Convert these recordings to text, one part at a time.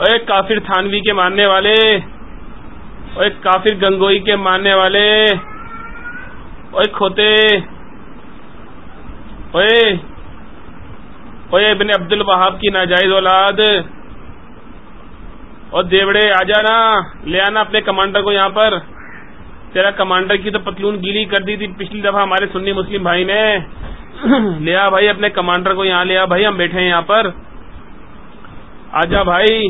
ایک کافر تھانوی کے ماننے والے ایک کافر گنگوئی کے ماننے والے ایک کھوتے ابن عبد الوہاب کی ناجائز اولاد، اور دیوڑے، آ جانا، لے آنا اپنے کمانڈر کو یہاں پر۔ تیرا کمانڈر کی تو پتلون گیلی کر دی تھی پچھلی دفعہ ہمارے سنی مسلم بھائی نے۔ لیا بھائی اپنے کمانڈر کو یہاں لیا بھائی ہم بیٹھے ہیں یہاں پر۔ آجا بھائی۔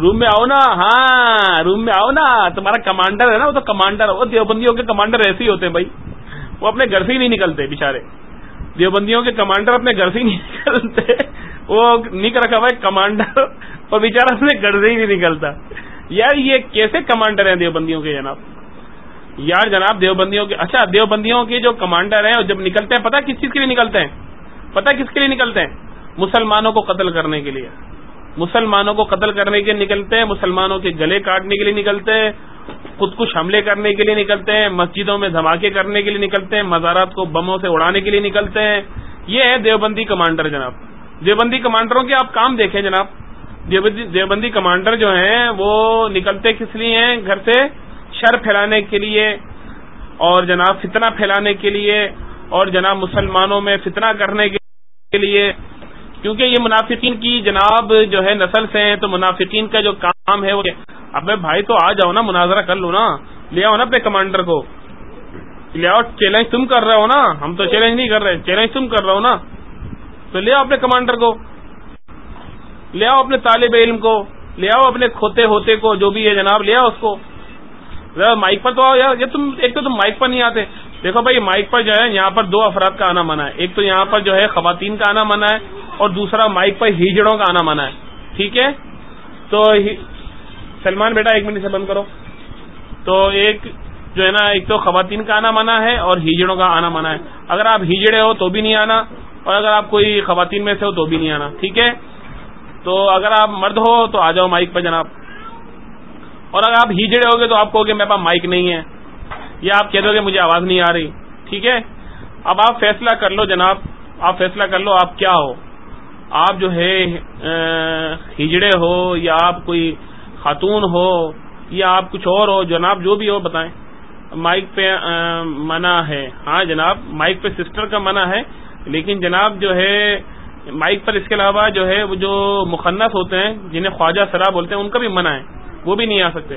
روم میں آؤ نا۔ ہاں روم میں آؤ نا۔ تمہارا کمانڈر ہے نا، وہ تو کمانڈر وہ دیوبندیوں کے کمانڈر ایسے ہی ہوتے ہیں بھائی۔ وہ اپنے گھر سے ہی نہیں نکلتے بےچارے دیوبندیوں کے کمانڈر اپنے گھر سے ہی نہیں نکلتے۔ وہ نہیں رکھا بھائی کمانڈر اور بےچارا اپنے گھر سے ہی نہیں نکلتا۔ یار، یہ کیسے کمانڈر ہیں دیوبندیوں کے جناب؟ یار جناب، دیوبندیوں کے اچھا دیوبندیوں کے جو کمانڈر ہیں جب نکلتے ہیں پتا کس چیز کے لیے نکلتے ہیں؟ پتا کس کے لیے نکلتے ہیں؟ مسلمانوں کو قتل کرنے کے لیے۔ مسلمانوں کو قتل کرنے کے لیے نکلتے ہیں، مسلمانوں کے گلے کاٹنے کے لیے نکلتے ہیں، خود کش حملے کرنے کے لیے نکلتے ہیں، مسجدوں میں دھماکے کرنے کے لیے نکلتے ہیں، مزارات کو بموں سے اڑانے کے لیے نکلتے ہیں۔ یہ ہے دیوبندی کمانڈر جناب۔ دیوبندی کمانڈروں کے آپ کام دیکھیں جناب۔ دیوبندی کمانڈر جو ہیں، وہ نکلتے کس لیے ہیں؟ گھر سے شر پھیلانے کے لیے اور جناب فتنہ پھیلانے کے لیے اور جناب مسلمانوں میں فتنہ کرنے کے لیے۔ کیونکہ یہ منافقین کی جناب جو ہے نسل سے ہیں، تو منافقین کا جو کام ہے وہ اب بھائی تو آ جاؤ نا، مناظرہ کر لو نا۔ لے آؤ نا اپنے کمانڈر کو۔ لے آؤ چیلنج تم کر رہے ہو نا۔ ہم تو چیلنج نہیں کر رہے۔ چیلنج تم کر رہے ہو نا۔ تو لے آؤ اپنے کمانڈر کو۔ لے آؤ اپنے طالب علم کو۔ لے آؤ اپنے کھوتے ہوتے کو، جو بھی ہے جناب، لے آؤ اس کو۔ مائک پر تو آؤ یار۔ یہ تم، ایک تو تم مائک پر نہیں آتے۔ دیکھو بھائی مائک پر جو ہے، یہاں پر دو افراد کا آنا منع ہے۔ ایک تو یہاں پر جو ہے، خواتین کا آنا منع ہے۔ اور دوسرا مائک پر ہیجڑوں کا آنا منع ہے۔ ٹھیک ہے؟ تو سلمان بیٹا، ایک منٹ سے بند کرو۔ تو ایک جو ہے نا، ایک تو خواتین کا آنا منع ہے اور ہیجڑوں کا آنا منع ہے۔ اگر آپ ہیجڑے ہو تو بھی نہیں آنا، اور اگر آپ کوئی خواتین میں سے ہو تو بھی نہیں آنا۔ ٹھیک ہے؟ تو اگر آپ مرد ہو تو آ جاؤ مائک پہ جناب۔ اور اگر آپ ہیجڑے ہو گے تو آپ کہو گے، میرے پاس مائک نہیں ہے۔ یا آپ کہہ دو گے، مجھے آواز نہیں آ رہی۔ ٹھیک ہے؟ اب آپ فیصلہ کر لو جناب۔ آپ فیصلہ کر لو آپ کیا ہو۔ آپ جو ہے ہجڑے ہو یا آپ کوئی خاتون ہو یا آپ کچھ اور ہو، جناب جو بھی ہو، بتائیں۔ مائک پہ منع ہے۔ ہاں جناب، مائک پہ سسٹر کا منع ہے، لیکن جناب جو ہے، مائک پر اس کے علاوہ جو ہے، وہ جو مخنص ہوتے ہیں، جنہیں خواجہ سرا بولتے ہیں، ان کا بھی منع ہے۔ وہ بھی نہیں آ سکتے۔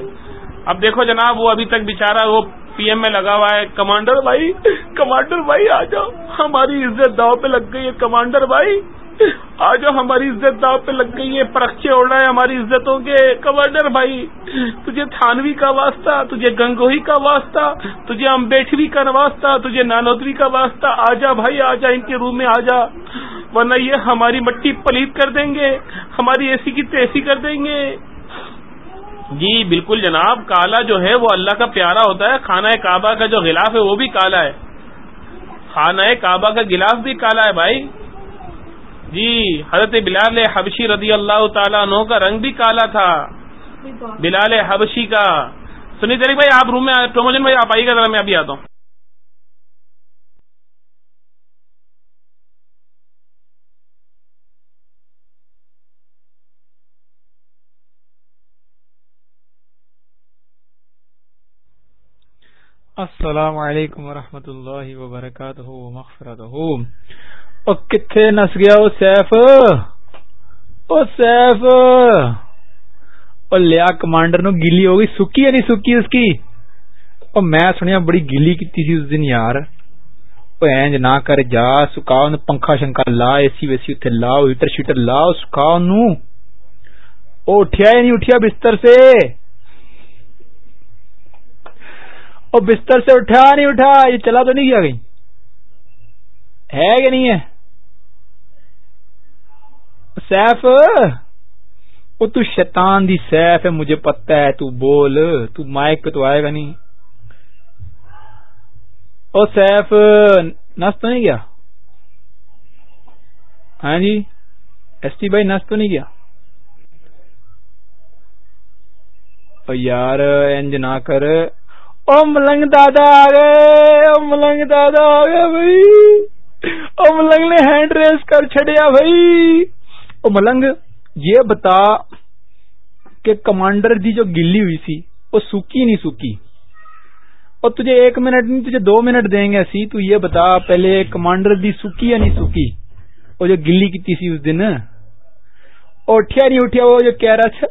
اب دیکھو جناب، وہ ابھی تک بےچارا وہ پی ایم میں لگا ہوا ہے، کمانڈر بھائی کمانڈر بھائی، آ جاؤ۔ ہماری عزت داؤ پہ لگ گئی ہے، کمانڈر بھائی۔ آ جاؤ ہماری عزت داؤ پہ لگ گئی ہے پرکچے اڑ رہے ہیں ہماری عزتوں کے۔ کمانڈر بھائی، تجھے تھانوی کا واسطہ، تجھے گنگوہی کا واسطہ، تجھے امبیٹوی کا واسطہ، تجھے نانودری کا واسطہ۔ آ جا بھائی آ جا ان کے روم میں آ جا ورنہ یہ ہماری مٹی پلیت کر دیں گے، ہماری ایسی کی تیسی کر دیں گے۔ جی بالکل جناب، کالا جو ہے وہ اللہ کا پیارا ہوتا ہے، خانہ کعبہ کا جو غلاف ہے وہ بھی کالا ہے۔ خانہ کعبہ کا گلاف بھی کالا ہے بھائی۔ جی حضرت بلال حبشی رضی اللہ تعالیٰ عنہ کا رنگ بھی کالا تھا۔ بلال حبشی کا۔ سنی طریق بھائی، آپ روم میں پروموجن بھائی، آپ آئیے گا، ذرا میں ابھی آتا ہوں۔ السلام علیکم ورحمۃ اللہ وبرکاتہ مغفرت او کتنے نس گیا وہ سیف او سیف او لیا کمانڈر نو گیلی ہو گئی سکی یا نہیں سکی اس کی او میں سنیا بڑی گیلی کی تھی اس دن یار او اینج نہ کر جا سکا پنکھا شنکا لا اے سی ویسی اتنے لاؤ ہیٹر شیٹر لاؤ سکا نو او اٹھیا یا نہیں اٹھیا بستر سے اور بستر سے اٹھا نہیں اٹھا یہ چلا تو نہیں گیا کہیں ہے کہ نہیں ہے سیف؟ وہ تو شیطان دی سیف ہے، مجھے پتا ہے، تو بول، تو مائک پہ تو آئے گا نہیں۔ او سیف، نس تو نہیں گیا؟ ہاں جی ایس ٹی بھائی نس تو نہیں گیا؟ او یار، انج نہ کر۔ او ملنگ دادا آ گئے او ملنگ دادا آ گیا بھائی۔ او ملنگ نے ہینڈ ریس کر چڑیا بھائی۔ او ملنگ یہ بتا کہ کمانڈر دی جو گلی ہوئی سی، وہ سوکی نہیں سوکی اور تجھے ایک منٹ نہیں، تجھے دو منٹ دیں گے سی تو یہ بتا پہلے کمانڈر دی سوکی یا نہیں سوکی وہ جو گلی کی سی اس دن۔ اور اٹھیا نہیں اٹھیا، وہ جو کہہ رہا تھا،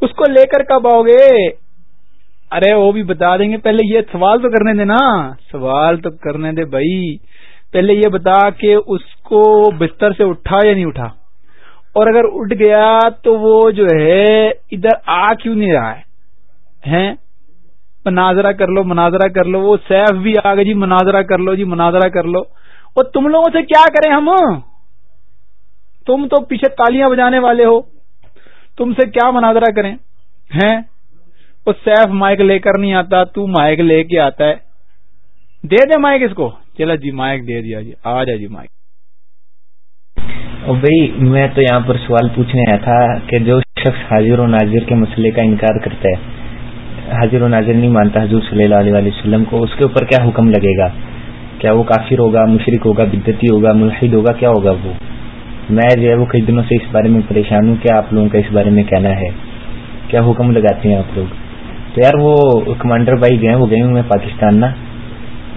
اس کو لے کر کب آؤ گے؟ ارے وہ بھی بتا دیں گے۔ پہلے یہ سوال تو کرنے دے نا۔ سوال تو کرنے دے بھائی۔ پہلے یہ بتا کہ اس کو بستر سے اٹھا یا نہیں اٹھا؟ اور اگر اٹھ گیا تو وہ جو ہے ادھر آ کیوں نہیں رہا ہے؟ مناظرہ کر لو، مناظرہ کر لو، وہ سیف بھی آ گئے جی مناظرہ کر لو جی مناظرہ کر لو۔ اور تم لوگوں سے کیا کریں ہم؟ تم تو پیچھے تالیاں بجانے والے ہو۔ تم سے کیا مناظرہ کریں؟ ہیں؟ وہ سیف مائک لے کر نہیں آتا، تو مائک لے کے آتا ہے۔ دے دے مائک اس کو۔ چلا جی مائک دے دیا جی۔ آ جا جی مائک۔ بھائی، میں تو یہاں پر سوال پوچھنے آیا تھا کہ جو شخص حاضر و ناظر کے مسئلے کا انکار کرتا ہے، حاضر و ناظر نہیں مانتا حضور صلی اللہ علیہ وسلم کو، اس کے اوپر کیا حکم لگے گا؟ کیا وہ کافر ہوگا مشرق ہوگا بدتی ہوگا، ملحد ہوگا، کیا ہوگا وہ؟ میں جو ہے وہ کئی دنوں سے اس بارے میں پریشان ہوں، کیا آپ لوگوں کا اس بارے میں کہنا ہے؟ کیا حکم لگاتے ہیں آپ لوگ؟ تو یار وہ کمانڈر بھائی گئے، وہ گئے ہوں میں پاکستان نا،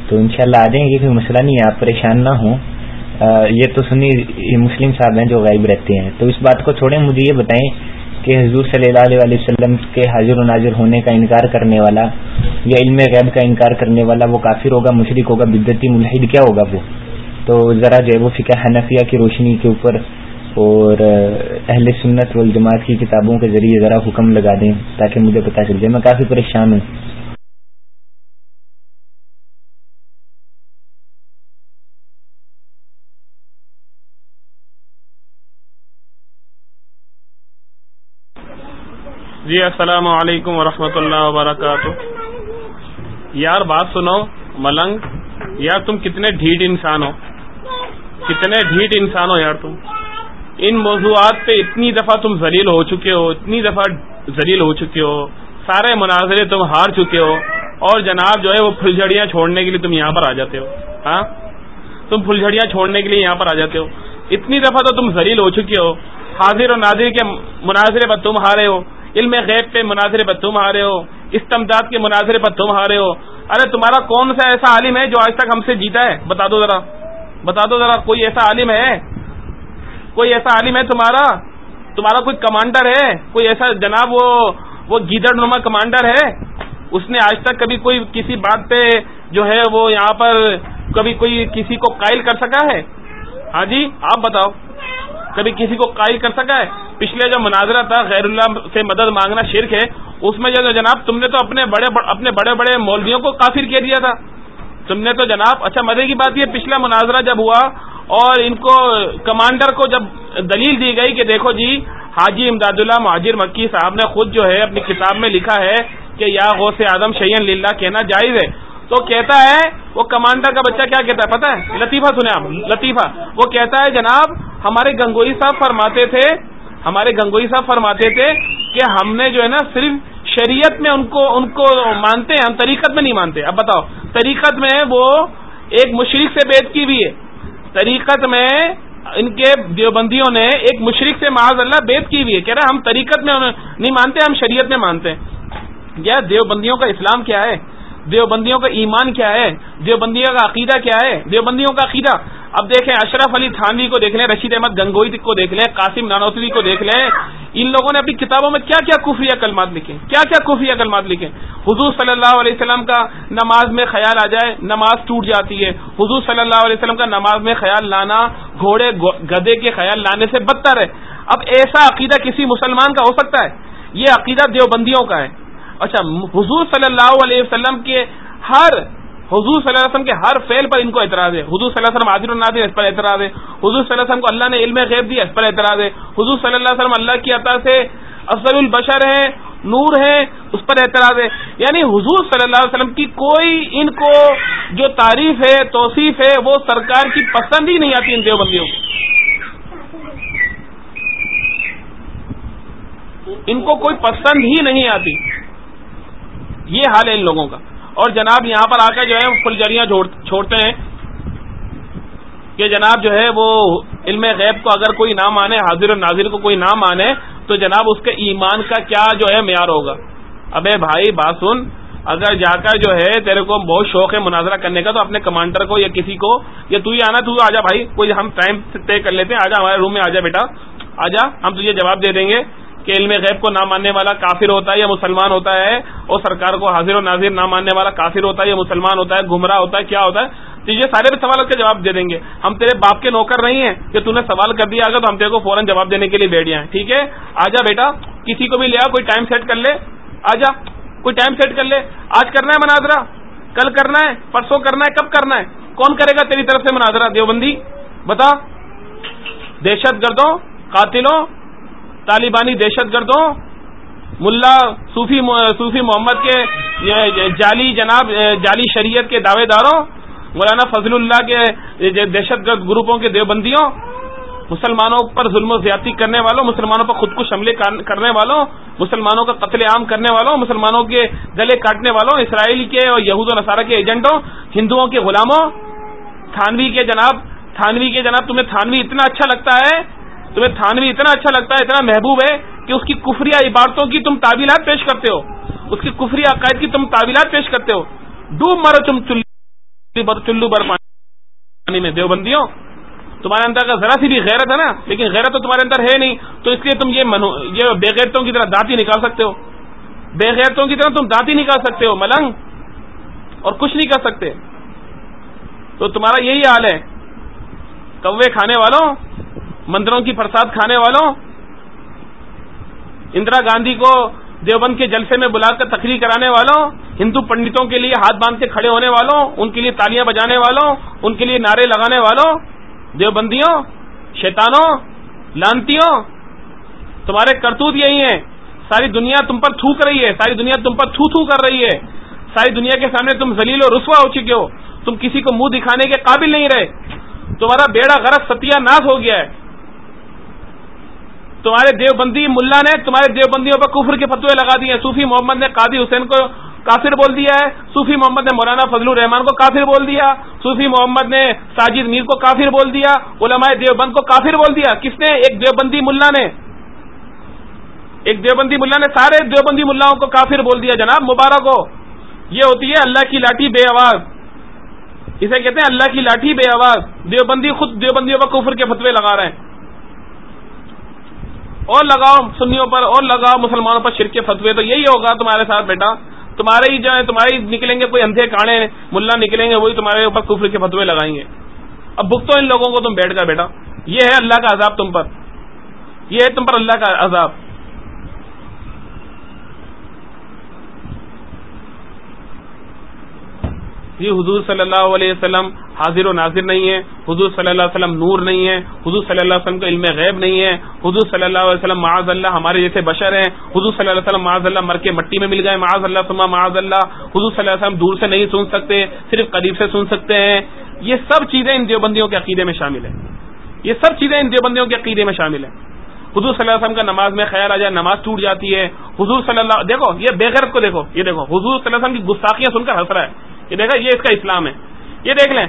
تو انشاءاللہ شاء آ جائیں گے، کوئی مسئلہ نہیں ہے، آپ پریشان نہ ہوں۔ یہ تو سنی مسلم صاحب ہیں جو غائب رہتے ہیں۔ تو اس بات کو چھوڑیں، مجھے یہ بتائیں کہ حضور صلی اللہ علیہ وسلم کے حاضر و ناظر ہونے کا انکار کرنے والا یا علم غیب کا انکار کرنے والا وہ کافر ہوگا مشرق ہوگا بدتی ملحد کیا ہوگا وہ؟ تو ذرا جو ہے وہ فقہ حنفیہ کی روشنی کے اوپر اور اہل سنت والجماعت کی کتابوں کے ذریعے ذرا حکم لگا دیں تاکہ مجھے پتا چل جائے۔ میں کافی پریشان ہوں۔ جی السلام علیکم ورحمۃ اللہ وبرکاتہ۔ یار، بات سنو، ملنگ، یار، تم کتنے ڈھیٹ انسان ہو۔ کتنے ڈھیٹ انسان ہو یار تم۔ ان موضوعات پہ اتنی دفعہ تم ذلیل ہو چکے ہو، اتنی دفعہ ذلیل ہو چکے ہو۔ سارے مناظرے تم ہار چکے ہو۔ اور جناب جو ہے، وہ پھلجھڑیاں چھوڑنے کے لیے تم یہاں پر آ جاتے ہو۔ ہاں؟ تم پھلجھڑیاں چھوڑنے کے لیے یہاں پر آ جاتے ہو۔ اتنی دفعہ تو تم ذلیل ہو چکے ہو۔ حاضر و ناظر کے مناظرے پر تم ہارے ہو۔ علم غیب پہ مناظرے پر تم ہارے ہو، استمداد کے مناظرے پر تم ہارے ہو۔ ارے، تمہارا کون سا ایسا عالم ہے جو آج تک ہم سے جیتا ہے؟ بتا دو ذرا۔ بتا دو ذرا، کوئی ایسا عالم ہے؟ کوئی ایسا عالم ہے تمہارا؟ تمہارا کوئی کمانڈر ہے؟ کوئی ایسا جناب وہ وہ گیدڑ نما کمانڈر ہے؟ اس نے آج تک کبھی کوئی کسی بات پہ جو ہے وہ یہاں پر کبھی کوئی کسی کو قائل کر سکا ہے؟ ہاں جی آپ بتاؤ۔ کبھی کسی کو قائل کر سکا ہے؟ پچھلے جو مناظرہ تھا، غیر اللہ سے مدد مانگنا شرک ہے، اس میں جو جناب تم نے تو اپنے بڑے اپنے بڑے بڑے مولویوں کو کافر کہہ دیا تھا۔ تم نے تو جناب اچھا مزے کی بات یہ، پچھلا مناظرہ جب ہوا اور ان کو کمانڈر کو جب دلیل دی گئی کہ دیکھو جی حاجی امداد اللہ مہاجر مکی صاحب نے خود جو ہے اپنی کتاب میں لکھا ہے کہ یا غوث اعظم شعین للہ کہنا جائز ہے۔ تو کہتا ہے، وہ کمانڈر کا بچہ کیا کہتا ہے؟ پتا ہے؟ لطیفہ سنے آپ، لطیفہ۔ وہ کہتا ہے، جناب، ہمارے گنگوئی صاحب فرماتے تھے، ہمارے گنگوئی صاحب فرماتے تھے کہ ہم نے جو ہے نا صرف شریعت میں ان کو ان کو مانتے ہیں، ہم طریقت میں نہیں مانتے۔ اب بتاؤ، طریقت میں وہ ایک مشرق سے بیت کی بھی ہے۔ طریقت میں ان کے دیوبندیوں نے ایک مشرق سے معاذ اللہ بیت کی بھی ہے۔ کہہ رہے ہم طریقت میں نہیں مانتے، ہم شریعت میں مانتے ہیں۔ یا دیوبندیوں کا اسلام کیا ہے؟ دیوبندیوں کا ایمان کیا ہے؟ دیوبندیوں کا عقیدہ کیا ہے؟ دیوبندیوں کا عقیدہ۔ اب دیکھیں اشرف علی تھانوی کو دیکھ لیں، رشید احمد گنگوئی کو دیکھ لیں، قاسم نانوتوی کو دیکھ لیں۔ ان لوگوں نے اپنی کتابوں میں کیا کیا خفیہ کلمات لکھے؟ کیا کیا خفیہ کلمات لکھے؟ حضور صلی اللہ علیہ وسلم کا نماز میں خیال آ جائے، نماز ٹوٹ جاتی ہے۔ حضور صلی اللہ علیہ وسلم کا نماز میں خیال لانا، گھوڑے گدے کے خیال لانے سے بدتر ہے۔ اب ایسا عقیدہ کسی مسلمان کا ہو سکتا ہے؟ یہ عقیدہ دیوبندیوں کا ہے۔ اچھا حضور صلی اللہ علیہ وسلم کے ہر، حضور صلی اللہ علیہ وسلم کے ہر فعل پر ان کو اعتراض ہے۔ حضور صلی اللہ علیہ وسلم عادر النادر اس پر اعتراض ہے۔ حضور صلی اللہ علیہ وسلم کو اللہ نے علم غیب دیا، اس پر اعتراض ہے۔ حضور صلی اللہ علیہ وسلم اللہ کی عطا سے افضل البشر ہے نور ہے اس پر اعتراض ہے۔ یعنی حضور صلی اللہ علیہ وسلم کی کوئی ان کو جو تعریف ہے، توصیف ہے، وہ سرکار کی پسند ہی نہیں آتی ان دیوبندیوں کو۔ ان کو کوئی پسند ہی نہیں آتی۔ یہ حال ہے ان لوگوں کا۔ اور جناب یہاں پر آ کر جو ہے فلجریاں چھوڑتے ہیں کہ جناب جو ہے وہ علم غیب کو اگر کوئی نہ مانے، حاضر و ناظر کو کوئی نہ مانے، تو جناب اس کے ایمان کا کیا جو ہے معیار ہوگا؟ ابے بھائی، بات سن۔ اگر جا کر جو ہے تیرے کو بہت شوق ہے مناظرہ کرنے کا، تو اپنے کمانڈر کو یا کسی کو یا تو ہی آنا، تو آ بھائی، کوئی ہم ٹائم طے کر لیتے ہیں۔ آ ہمارے روم میں آ جا بیٹا۔ آ جا ہم تجھے جواب دے دیں گے۔ کہ علم غیب کو نہ ماننے والا کافر ہوتا ہے یا مسلمان ہوتا ہے اور سرکار کو حاضر و ناظر نہ ماننے والا کافر ہوتا ہے یا مسلمان ہوتا ہے، گمراہ ہوتا ہے، کیا ہوتا ہے؟ تو یہ سارے سوالات کا جواب دے دیں گے۔ ہم تیرے باپ کے نوکر نہیں ہیں کہ تم نے سوال کر دیا اگر تو ہم تیرے کو فوراً جواب دینے کے لیے بیٹھ جائیں۔ ٹھیک ہے؟ آ جا بیٹا، کسی کو بھی لیا کوئی ٹائم سیٹ کر لے۔ آ جا کوئی ٹائم سیٹ کر لے۔ آج کرنا ہے مناظرہ، کل کرنا ہے، پرسوں کرنا ہے، کب کرنا ہے؟ کون کرے گا تیری طرف سے مناظرہ؟ دیوبندی، بتا۔ دہشت گردوں، قاتلوں طالبانی دہشت گردوں، ملا صوفی صوفی محمد کے جعلی جناب، جعلی شریعت کے دعوے داروں، مولانا فضل اللہ کے دہشت گرد گروپوں کے دیوبندیوں، مسلمانوں پر ظلم و زیادتی کرنے والوں، مسلمانوں پر خود کو حملے کرنے والوں، مسلمانوں کا قتل عام کرنے والوں، مسلمانوں کے گلے کاٹنے والوں، اسرائیل کے اور یہود و نصارہ کے ایجنٹوں ہندوؤں کے غلاموں، تھانوی کے جناب، تھانوی کے جناب تمہیں تھانوی اتنا اچھا لگتا ہے تمہیں تھانوی اتنا اچھا لگتا ہے، اتنا محبوب ہے کہ اس کی کفری عبارتوں کی تم تعویلات پیش کرتے ہو۔ اس کی کفری عقائد کی تم تعویلات پیش کرتے ہو۔ ڈوب مرو تم چلو بر پانی میں، دیوبندیوں۔ تمہارے اندر کا ذرا سی بھی غیرت ہے نا، لیکن غیرت تو تمہارے اندر ہے نہیں، تو اس لیے تم یہ یہ بےغیرتوں کی طرح دانتی نکال سکتے ہو۔ بےغیرتوں کی طرح تم دانتی نکال سکتے ہو، ملنگ، اور کچھ نہیں کر سکتے۔ تو تمہارا یہی حال ہے۔ کوے کھانے والوں مندروں کی پرساد کھانے والوں، اندرا گاندھی کو دیوبند کے جلسے میں بلا کر تقریر کرانے والوں، ہندو پنڈتوں کے لیے ہاتھ باندھ کے کھڑے ہونے والوں، ان کے لیے تالیاں بجانے والوں، ان کے لیے نعرے لگانے والوں، دیوبندیوں، شیطانوں، لانتیوں، تمہارے کرتوت یہی ہیں، ساری دنیا تم پر تھوک رہی ہے، ساری دنیا تم پر تھو تھو کر رہی ہے، ساری دنیا کے سامنے تم ذلیل و رسوا ہو چکے ہو، تم کسی کو منہ دکھانے کے قابل نہیں رہے، تمہارا بیڑا غرض ستیہ ناس ہو گیا ہے تمہارے دیوبندی ملا نے تمہارے دیوبندیوں پر کفر کے فتوے لگا دیے۔ صوفی محمد نے قادی حسین کو کافر بول دیا ہے۔ صوفی محمد نے مولانا فضل الرحمان کو کافر بول دیا۔ صوفی محمد نے ساجد میر کو کافر بول دیا۔ علماء دیوبند کو کافر بول دیا۔ کس نے؟ ایک دیوبندی ملا نے۔ ایک دیوبندی ملا نے۔ سارے دیوبندی ملاؤں کو کافر بول دیا۔ جناب، مبارک ہو۔ یہ ہوتی ہے اللہ کی لاٹھی بے آواز۔ اسے کہتے ہیں اللہ کی لاٹھی بے آواز۔ دیوبندی خود دیوبندیوں پر کفر کے فتوے لگا رہے ہیں۔ اور لگاؤ سنیوں پر، اور لگاؤ مسلمانوں پر شرک فتوے۔ تو یہی ہوگا تمہارے ساتھ بیٹا۔ تمہارے ہی جو ہے تمہارے ہی نکلیں گے، کوئی اندھے کاڑے ملا نکلیں گے، وہی تمہارے اوپر کفر کے فتوے لگائیں گے۔ اب بکتو ان لوگوں کو تم بیٹھ کر بیٹا۔ یہ ہے اللہ کا عذاب تم پر۔ یہ ہے تم پر اللہ کا عذاب۔ جی حضور صلی اللہ علیہ وسلم حاضر و ناظر نہیں ہے حضور صلی اللہ علیہ وسلم نور نہیں ہے حضور صلی اللہ علیہ وسلم کا علم غیب نہیں ہے حضور صلی اللہ علیہ وسلم معاذ اللہ ہمارے جیسے بشر ہیں، حضور صلی اللہ علیہ وسلم معاذ اللہ مر کے مٹی میں مل گئے، معاذ اللہ سما معاذ اللہ، حضور صلی اللہ علیہ وسلم دور سے نہیں سن سکتے، صرف قریب سے سن سکتے ہیں۔ یہ سب چیزیں ان دیوبندیوں کے عقیدے میں شامل ہیں۔ یہ سب چیزیں ان دیوبندیوں کے عقیدے میں شامل ہیں۔ حضور صلی اللہ علیہ وسلم کا نماز میں خیال آ جائے، نماز ٹوٹ جاتی ہے۔ حضور صلی اللہ دیکھو، یہ بےغیرت کو دیکھو، یہ دیکھو، حضور صلی اللہ علیہ وسلم کی گستاخیاں سن کر ہنس رہا ہے۔ یہ دیکھا، یہ اس کا اسلام ہے۔ یہ دیکھ لیں،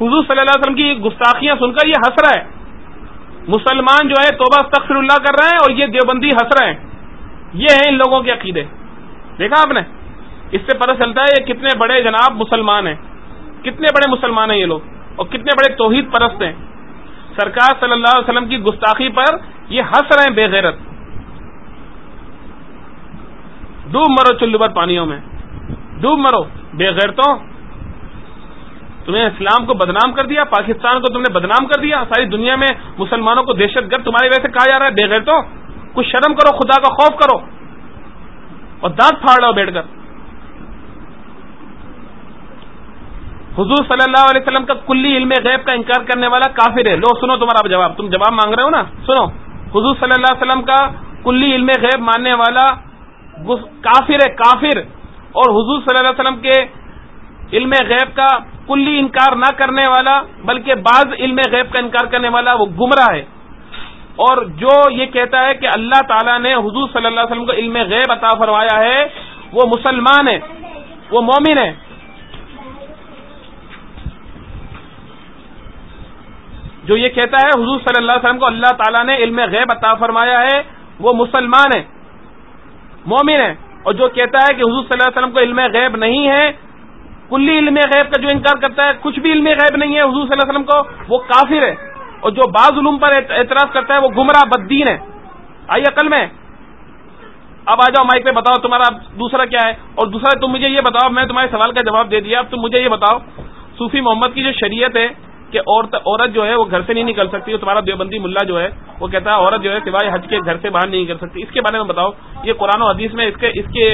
حضور صلی اللہ علیہ وسلم کی گستاخیاں سن کر یہ ہنس رہا ہے۔ مسلمان جو ہے، توبہ استغفر اللہ کر رہے ہیں اور یہ دیوبندی ہنس رہے ہیں یہ ہیں ان لوگوں کے عقیدے۔ دیکھا آپ نے؟ اس سے پتہ چلتا ہے یہ کتنے بڑے جناب مسلمان ہیں۔ کتنے بڑے مسلمان ہیں یہ لوگ اور کتنے بڑے توحید پرست ہیں۔ سرکار صلی اللہ علیہ وسلم کی گستاخی پر یہ ہنس رہے ہیں بے غیرت۔ ڈوب مرو چلو پر پانیوں میں۔ ڈوب مرو، بے غیرتوں تمہیں اسلام کو بدنام کر دیا، پاکستان کو تم نے بدنام کر دیا، ساری دنیا میں مسلمانوں کو دہشت گرد تمہاری وجہ سے کہا جا رہا ہے، بے غیر تو کچھ شرم کرو، خدا کا خوف کرو اور دانت پھاڑ لو بیٹھ کر۔ حضور صلی اللہ علیہ وسلم کا کلی علم غیب کا انکار کرنے والا کافر ہے۔ لو سنو تمہارا جواب، تم جواب مانگ رہے ہو نا؟ سنو۔ حضور صلی اللہ علیہ وسلم کا کلی علم غیب ماننے والا کافر ہے، کافر۔ اور حضور صلی اللہ علیہ وسلم کے علم غیب کا کلی انکار نہ کرنے والا، بلکہ بعض علم غیب کا انکار کرنے والا وہ گمراہ ہے۔ اور جو یہ کہتا ہے کہ اللہ تعالیٰ نے حضور صلی اللہ علیہ وسلم کو علم غیب عطا فرمایا ہے، وہ مسلمان ہے، وہ مومن ہے۔ جو یہ کہتا ہے حضور صلی اللہ علیہ وسلم کو اللہ تعالیٰ نے علم غیب عطا فرمایا ہے، وہ مسلمان ہے، مومن ہے۔ اور جو کہتا ہے کہ حضور صلی اللہ علیہ وسلم کو علم غیب نہیں ہے، کلی علم غیب کا جو انکار کرتا ہے، کچھ بھی علم غیب نہیں ہے حضور صلی اللہ علیہ وسلم کو، وہ کافر ہے۔ اور جو بعض علوم پر اعتراض کرتا ہے، وہ گمراہ بدین ہے۔ آئیے عقل میں۔ اب آ جاؤ مائک پہ، بتاؤ تمہارا دوسرا کیا ہے؟ اور دوسرا، تم مجھے یہ بتاؤ، میں تمہارے سوال کا جواب دے دیا، اب تم مجھے یہ بتاؤ۔ صوفی محمد کی جو شریعت ہے کہ عورت جو ہے وہ گھر سے نہیں نکل سکتی تمہارا دیوبندی ملا جو ہے، وہ کہتا ہے عورت جو ہے سوائے حج کے گھر سے باہر نہیں نکل سکتی۔ اس کے بارے میں بتاؤ، یہ قرآن و حدیث میں اس کے اس کے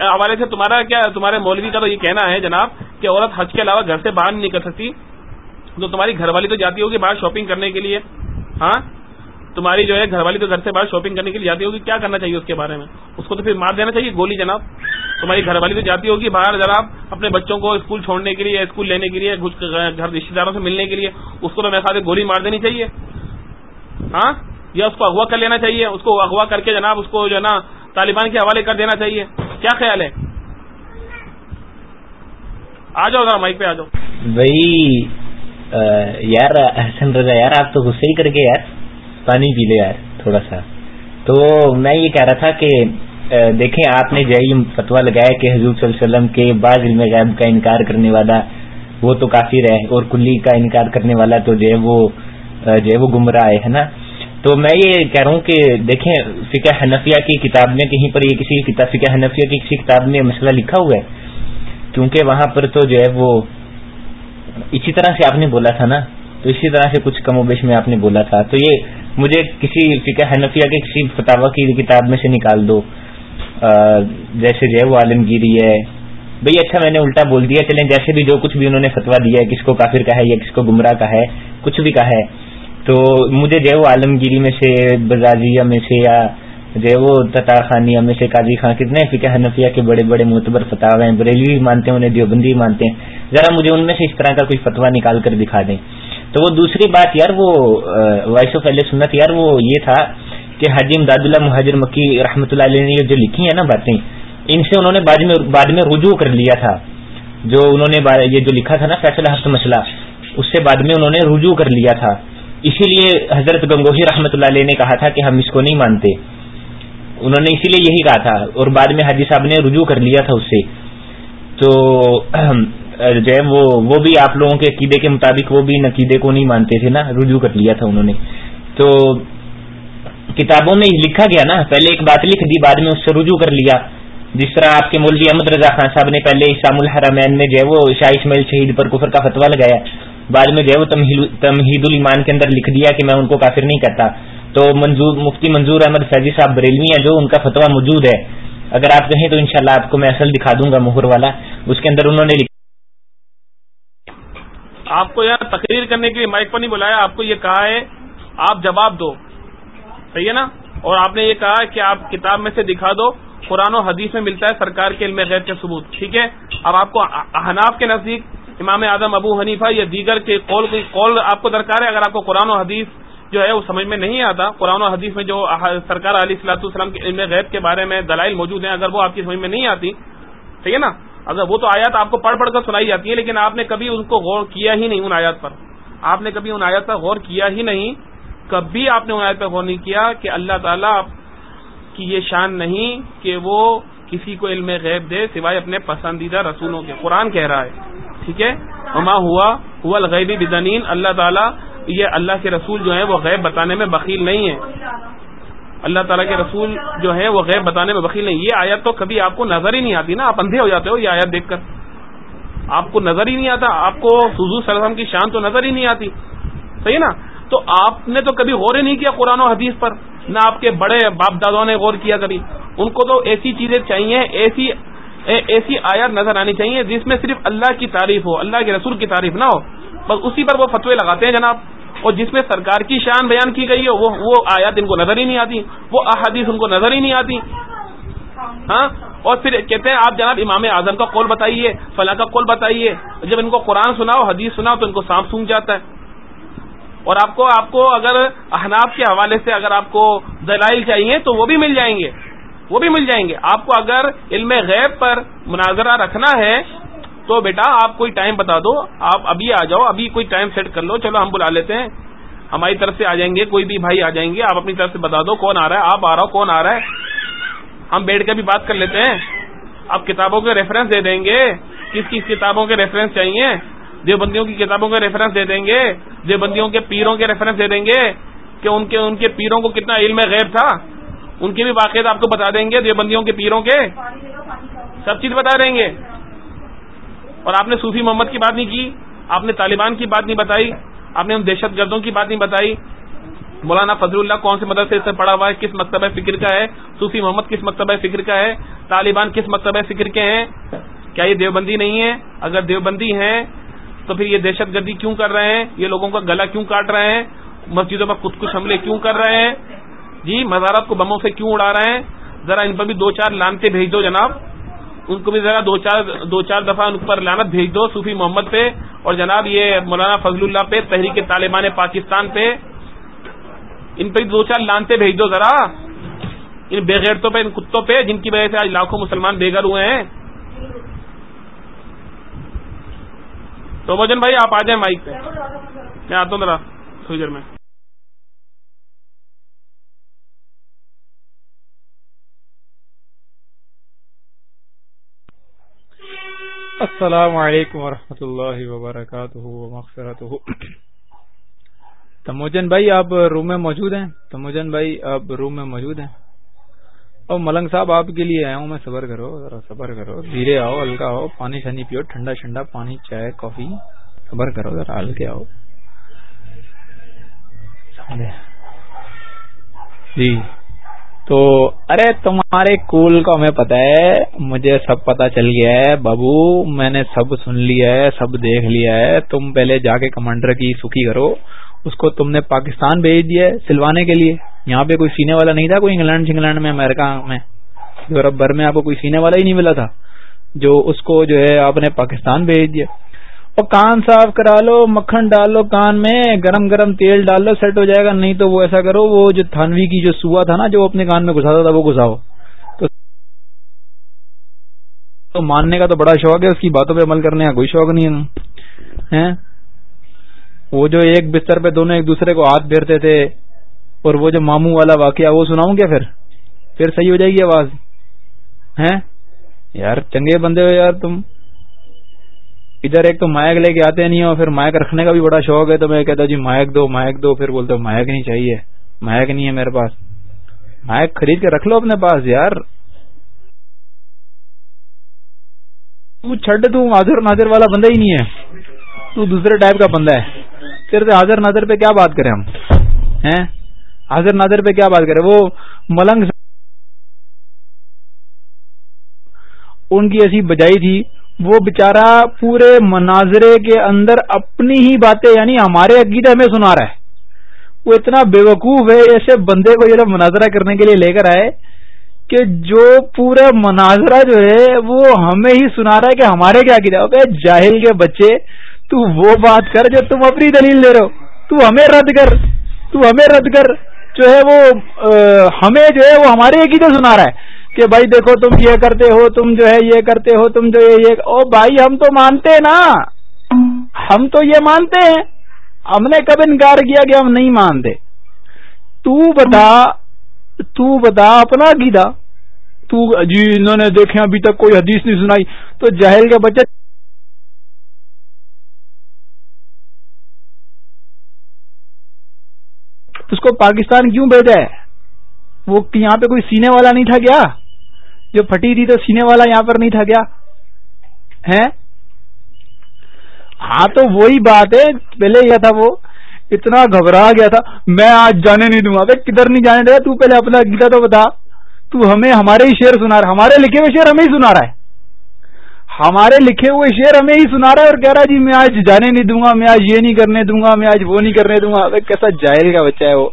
حوالے سے تمہارا کیا تمہارے مولوی کا تو یہ کہنا ہے جناب کہ عورت حج کے علاوہ گھر سے باہر نہیں نکل سکتی۔ تو تمہاری گھر والی تو جاتی ہوگی باہر شاپنگ کرنے کے لیے۔ ہاں؟ تمہاری جو ہے گھر والی تو گھر سے باہر شاپنگ کرنے کے لیے جاتی ہوگی، کیا کرنا چاہیے اس کے بارے میں؟ اس کو تو پھر مار دینا چاہیے، گولی جناب۔ تمہاری گھر والی تو جاتی ہوگی باہر جناب اپنے بچوں کو اسکول چھوڑنے کے لیے، اسکول لینے کے لیے، گھر رشتے داروں سے ملنے کے لیے، اس کو تو میرے خیال گولی مار دینی چاہیے۔ ہاں؟ یا اس کو اغوا کر لینا چاہیے، اس کو اغوا کر کے جناب اس کو جو ہے نا طالبان کے حوالے کر دینا چاہیے۔ کیا خیال ہے؟ آ جاؤ ذرا مائک پہ، آ جاؤ۔ بھائی یار رضا، یار، آپ تو غصے ہی کر کے یار۔ پانی پی لے یار، تھوڑا سا۔ تو میں یہ کہہ رہا تھا کہ دیکھیں، آپ نے جو فتوا لگایا کہ حضور صلی اللہ علیہ وسلم کے بعض علم غیب کا انکار کرنے والا، وہ تو کافی رہے، اور کلی کا انکار کرنے والا تو جو ہے وہ جو ہے وہ گمراہ ہے نا؟ تو میں یہ کہہ رہا ہوں کہ دیکھیں، فقہ حنفیہ کی کتاب میں کہیں پر یہ کسی کتاب، فقہ حنفیہ کی کسی کتاب میں مسئلہ لکھا ہوا ہے۔ کیونکہ وہاں پر تو جو ہے وہ، اسی طرح سے آپ نے بولا تھا نا، تو اسی طرح سے کچھ کم و بیش میں آپ نے بولا تھا۔ تو یہ مجھے کسی فقہ حنفیہ کے کسی فتوا کی کتاب میں سے نکال دو۔ جیسے جو ہے وہ عالمگیری ہے۔ بھئی اچھا میں نے الٹا بول دیا، چلیں جیسے بھی جو کچھ بھی انہوں نے فتوا دیا ہے، کس کو کافر کا ہے یا کس کو گمراہ کا ہے، کچھ بھی کا ہے۔ تو مجھے جو ہے وہ عالمگیری میں سے، بزازیہ میں سے یا جو ہے وہ تطار خانیہ میں سے، قاضی خان، کتنے فقہ حنفیہ کے بڑے بڑے معتبر فتح ہیں بریلی مانتے ہیں، انہیں دیوبندی مانتے ہیں۔ ذرا مجھے ان میں سے اس طرح کا کوئی فتوا نکال کر دکھا دیں۔ تو وہ دوسری بات یار، وہ وائس آف علیہ سنت یار، وہ یہ تھا کہ حاجی امداد اللہ مہاجر مکی رحمۃ اللہ علیہ نے جو لکھی ہیں نا باتیں، ان سے انہوں نے بعد میں بعد میں رجوع کر لیا تھا۔ جو انہوں نے یہ جو لکھا تھا نا فیصلہ حفظ مسئلہ، اس سے بعد میں انہوں نے رجوع کر لیا تھا۔ اسی لیے حضرت گنگوہی رحمۃ اللہ علیہ نے کہا تھا کہ ہم اس کو نہیں مانتے۔ انہوں نے اسی لیے یہی کہا تھا اور بعد میں حاجی صاحب نے رجوع کر لیا تھا اس سے۔ تو جو ہے وہ وہ بھی آپ لوگوں کے عقیدے کے مطابق وہ بھی نقیدے کو نہیں مانتے تھے نا، رجوع کر لیا تھا انہوں نے۔ تو کتابوں میں لکھا گیا نا، پہلے ایک بات لکھ دی، بعد میں اس سے رجوع کر لیا۔ جس طرح آپ کے مولوی احمد رضا خان صاحب نے پہلے اسلام الحرمین میں جو ہے وہ شاہ اسماعیل شہید پر کفر کا فتوا لگایا، بعد میں جو ہے وہ تمہید المان کے اندر لکھ دیا کہ میں ان کو کافر نہیں کرتا۔ تو منظور، مفتی منظور احمد فیضی صاحب بریلوی ہیں، جو ان کا فتوا موجود ہے۔ اگر آپ کہیں تو انشاءاللہ آپ کو میں اصل دکھا دوں گا مہر والا۔ اس کے اندر انہوں نے آپ کو یہاں تقریر کرنے کے لیے مائک پر نہیں بلایا، آپ کو یہ کہا ہے، آپ جواب دو۔ صحیح ہے نا؟ اور آپ نے یہ کہا کہ آپ کتاب میں سے دکھا دو، قرآن و حدیث میں ملتا ہے، سرکار کے علم غیر کے ثبوت، ٹھیک ہے؟ اب آپ کو احناف کے نزدیک امام اعظم ابو حنیفہ یا دیگر کے قول قول آپ کو درکار ہے، اگر آپ کو قرآن و حدیث جو ہے وہ سمجھ میں نہیں آتا، قرآن و حدیث میں جو سرکار علیہ السلاۃ السلام کے علم غیب کے بارے میں دلائل موجود ہیں، اگر وہ آپ کی سمجھ میں نہیں آتی ٹھیک ہے نا؟ اگر وہ تو آیات آپ کو پڑھ پڑھ کر سنائی جاتی ہے لیکن آپ نے کبھی ان کو غور کیا ہی نہیں ان آیات پر۔ آپ نے کبھی ان آیات پر غور کیا ہی نہیں، کبھی آپ نے ان آیات پر غور نہیں کیا کہ اللہ تعالیٰ کی یہ شان نہیں کہ وہ کسی کو علم غیب دے سوائے اپنے پسندیدہ رسولوں کے۔ قرآن کہہ رہا ہے، ٹھیک ہے؟ اما ہوا ہوا الغیبی بدنین اللہ تعالیٰ، یہ اللہ کے رسول جو ہیں، وہ غیب بتانے میں بخیل نہیں ہے اللہ تعالیٰ کے رسول جو ہیں وہ غیب بتانے میں وکیل نہیں۔ یہ آیت تو کبھی آپ کو نظر ہی نہیں آتی نا، آپ اندھے ہو جاتے ہو یہ آیت دیکھ کر۔ آپ کو نظر ہی نہیں آتا، آپ کو سوزو سلم کی شان تو نظر ہی نہیں آتی۔ صحیح نا؟ تو آپ نے تو کبھی غور ہی نہیں کیا قرآن و حدیث پر، نہ آپ کے بڑے باپ دادوں نے غور کیا کبھی۔ ان کو تو ایسی چیزیں چاہیے، ایسی ایسی آیات نظر آنی چاہیے جس میں صرف اللہ کی تعریف ہو، اللہ کے رسول کی تعریف نہ ہو۔ بس اسی پر وہ فتوے لگاتے ہیں جناب۔ اور جس میں سرکار کی شان بیان کی گئی ہے، وہ وہ آیات ان کو نظر ہی نہیں آتی، وہ احادیث ان کو نظر ہی نہیں آتی۔ ہاں؟ اور پھر کہتے ہیں، آپ جناب امام اعظم کا قول بتائیے، فلاں کا قول بتائیے۔ جب ان کو قرآن سناؤ، حدیث سناؤ، تو ان کو سانپ سونگ جاتا ہے۔ اور آپ کو آپ کو اگر احناف کے حوالے سے اگر آپ کو دلائل چاہیے، تو وہ بھی مل جائیں گے۔ وہ بھی مل جائیں گے۔ آپ کو اگر علم غیب پر مناظرہ رکھنا ہے تو بیٹا آپ کوئی ٹائم بتا دو، آپ ابھی آ جاؤ، ابھی کوئی ٹائم سیٹ کر لو، چلو ہم بلا لیتے ہیں۔ ہماری طرف سے آ جائیں گے، کوئی بھی بھائی آ جائیں گے، آپ اپنی طرف سے بتا دو کون آ رہا ہے، آپ آ رہا ہو، کون آ رہا ہے۔ ہم بیٹھ کے بھی بات کر لیتے ہیں۔ آپ کتابوں کے ریفرنس دے دیں گے۔ کس کس کتابوں کے ریفرنس چاہیے؟ دیوبندیوں کی کتابوں کے ریفرنس دے دیں گے۔ دیوبندیوں کے پیروں کے ریفرنس دے دیں گے کہ ان کے ان کے پیروں کو کتنا علم غیب تھا۔ ان کی بھی واقعات آپ کو بتا دیں گے، دیوبندیوں کے پیروں کے۔ سب چیز بتا دیں گے۔ اور آپ نے صوفی محمد کی بات نہیں کی، آپ نے طالبان کی بات نہیں بتائی، آپ نے ان دہشت گردوں کی بات نہیں بتائی۔ مولانا فضل اللہ کون سے مدرسے سے پڑھا ہوا ہے، کس مکتبہ فکر کا ہے؟ صوفی محمد کس مکتبہ فکر کا ہے؟ طالبان کس مکتبہ فکر کے ہیں؟ کیا یہ دیوبندی نہیں ہے؟ اگر دیوبندی ہیں تو پھر یہ دہشت گردی کیوں کر رہے ہیں؟ یہ لوگوں کا گلا کیوں کاٹ رہے ہیں؟ مسجدوں پر کچھ کچھ حملے کیوں کر رہے ہیں؟ جی مزارات کو بموں سے کیوں اڑا رہے ہیں؟ ذرا ان پر بھی دو چار لانتے بھیج دو جناب۔ ان کو بھی ذرا دو چار دو چار دفعہ ان پر لانت بھیج دو صوفی محمد پہ۔ اور جناب یہ مولانا فضل اللہ پہ، تحریک طالبان پاکستان پہ۔ ان پہ دو چار لانتے بھیج دو ذرا۔ ان بےغیرتوں پہ، ان کتوں پہ، جن کی وجہ سے آج لاکھوں مسلمان بے گھر ہوئے ہیں۔ تو موجن بھائی، آپ آ جائیں مائک پہ۔ میں آتا ہوں ذرا، تھوڑی دیر میں۔ السلام علیکم ورحمۃ اللہ وبرکاتہ مغفرت تموجن بھائی، آپ روم میں موجود ہیں؟ تموجن بھائی، آپ روم میں موجود ہیں؟ اور ملنگ صاحب، آپ کے لیے آیا ہوں میں، صبر کرو، ذرا صبر کرو۔ دھیرے آؤ، ہلکا آؤ، پانی شانی پیو، ٹھنڈا ٹھنڈا پانی، چائے، کافی۔ صبر کرو، ذرا ہلکے آؤ۔ جی۔ تو ارے تمہارے کول کا ہمیں پتا ہے، مجھے سب پتا چل گیا ہے۔ بابو، میں نے سب سن لیا ہے، سب دیکھ لیا ہے۔ تم پہلے جا کے کمانڈر کی سکھی کرو۔ اس کو تم نے پاکستان بھیج دیا ہے سلوانے کے لیے۔ یہاں پہ کوئی سینے والا نہیں تھا کوئی انگلینڈ انگلینڈ میں، امریکہ میں۔ یورپ بھر میں آپ کو کوئی سینے والا ہی نہیں ملا تھا۔ جو اس کو جو ہے آپ نے پاکستان بھیج دیا۔ کان صاف کرا لو، مکھن ڈال لو کان میں، گرم گرم تیل ڈال لو سیٹ ہو جائے گا، نہیں تو وہ ایسا کرو، وہ جو تھانوی کی جو سوا تھا نا، جو اپنے کان میں گھساتا تھا، وہ گھساؤ۔ تو ماننے کا تو بڑا شوق ہے، اس کی باتوں پہ عمل کرنے کا کوئی شوق نہیں ہے۔ وہ جو ایک بستر پہ دونوں ایک دوسرے کو ہاتھ پھیرتے تھے، اور وہ جو ماموں والا واقعہ، وہ سناؤں کیا پھر؟ پھر صحیح ہو جائے گی آواز۔ ہے یار، چنگے بندے ہو یار تم۔ ادھر ایک تو مائک لے کے آتے نہیں ہو پھر مائک رکھنے کا بھی بڑا شوق ہے تو میں کہتا جی مائک دو مائک دو، پھر بولتے مائک نہیں چاہیے، مائک نہیں ہے میرے پاس۔ مائک خرید کے رکھ لو اپنے پاس یار۔ چھڈ، تو حاضر ناظر والا بندہ ہی نہیں ہے۔ تو دوسرے ٹائپ کا بندہ ہے۔ پھر سے حاضر ناظر پہ کیا بات کریں ہم؟ ہیں؟ حاضر ناظر پہ کیا بات کریں؟ وہ ملنگ ان کی ایسی بجائی تھی۔ وہ بےچارا پورے مناظرے کے اندر اپنی ہی باتیں یعنی ہمارے عقیدے ہمیں سنا رہا ہے۔ وہ اتنا بے وقوف ہے، ایسے بندے کو یہ مناظرہ کرنے کے لیے لے کر آئے کہ جو پورا مناظرہ جو ہے، وہ ہمیں ہی سنا رہا ہے کہ ہمارے کیا عقیدہ جاہل کے بچے، تو وہ بات کر جو تم اپنی دلیل لے رہے ہو۔ تو ہمیں رد کر، تو ہمیں رد کر، جو ہے وہ ہمیں جو ہے وہ ہمارے عقیدے سنا رہا ہے۔ کہ بھائی دیکھو تم یہ کرتے ہو، تم جو ہے یہ کرتے ہو، تم جو یہ۔ او بھائی، ہم تو مانتے نا۔ ہم تو یہ مانتے ہیں۔ ہم نے کب انکار کیا کہ ہم نہیں مانتے؟ تو بتا تو بتا اپنا گیدا تو جی انہوں نے دیکھے ابھی تک کوئی حدیث نہیں سنائی۔ تو جہل کے بچے اس کو پاکستان کیوں بھیجا ہے؟ وہ یہاں پہ کوئی سینے والا نہیں تھا کیا؟ جو پھٹی تھی تو سینے والا یہاں پر نہیں تھا کیا؟ ہے ہاں تو وہی بات ہے، پہلے یہ تھا وہ، اتنا گھبرا گیا تھا، میں آج جانے نہیں دوں گا۔ کدھر نہیں جانے دے تو پہلے اپنا گیتا تو بتا۔ تو ہمیں ہمارے ہی شعر سنا رہا ہمارے لکھے ہوئے شعر ہمیں ہی سنا رہا ہے۔ ہمارے لکھے ہوئے شعر ہمیں ہی سنا رہا ہے اور کہہ رہا ہے جی میں آج جانے نہیں دوں گا، میں آج یہ نہیں کرنے دوں گا، میں آج وہ نہیں کرنے دوں گا۔ کیسا جائل کا بچہ ہے وہ۔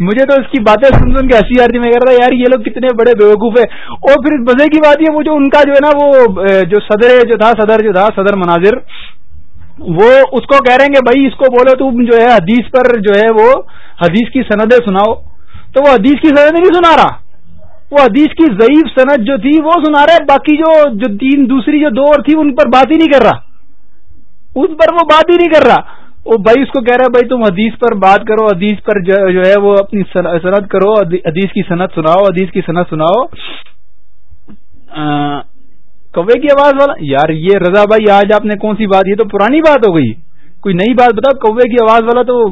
مجھے تو اس کی باتیں سن سن کے ہنسی آتی میں کہہ رہا یار یہ لوگ کتنے بڑے بیوقوف ہے اور پھر مزے کی بات یہ، وہ جو ان کا جو ہے نا، وہ جو صدر جو تھا، صدر جو تھا، صدر مناظر، وہ اس کو کہہ رہے ہیں کہ بھائی اس کو بولو، تم جو ہے حدیث پر جو ہے وہ حدیث کی سندیں سناؤ۔ تو وہ حدیث کی سندیں نہیں سنا رہا۔ وہ حدیث کی ضعیف صنعت جو تھی، وہ سنا رہا ہے۔ باقی جو جو تین، دوسری جو دو اور تھی، ان پر بات ہی نہیں کر رہا۔ اس پر وہ بات ہی نہیں کر رہا۔ وہ بھائی اس کو کہہ رہا ہے، بھائی تم حدیث پر بات کرو، حدیث پر جو ہے وہ اپنی صنعت کرو حدیث کی صنعت سناؤ، حدیث کی صنعت سناؤ۔ کوے کی آواز والا؟ یار یہ رضا بھائی، آج آپ نے کون سی بات، یہ تو پرانی بات ہو گئی۔ کوئی نئی بات بتاؤ، کوے کی آواز والا تو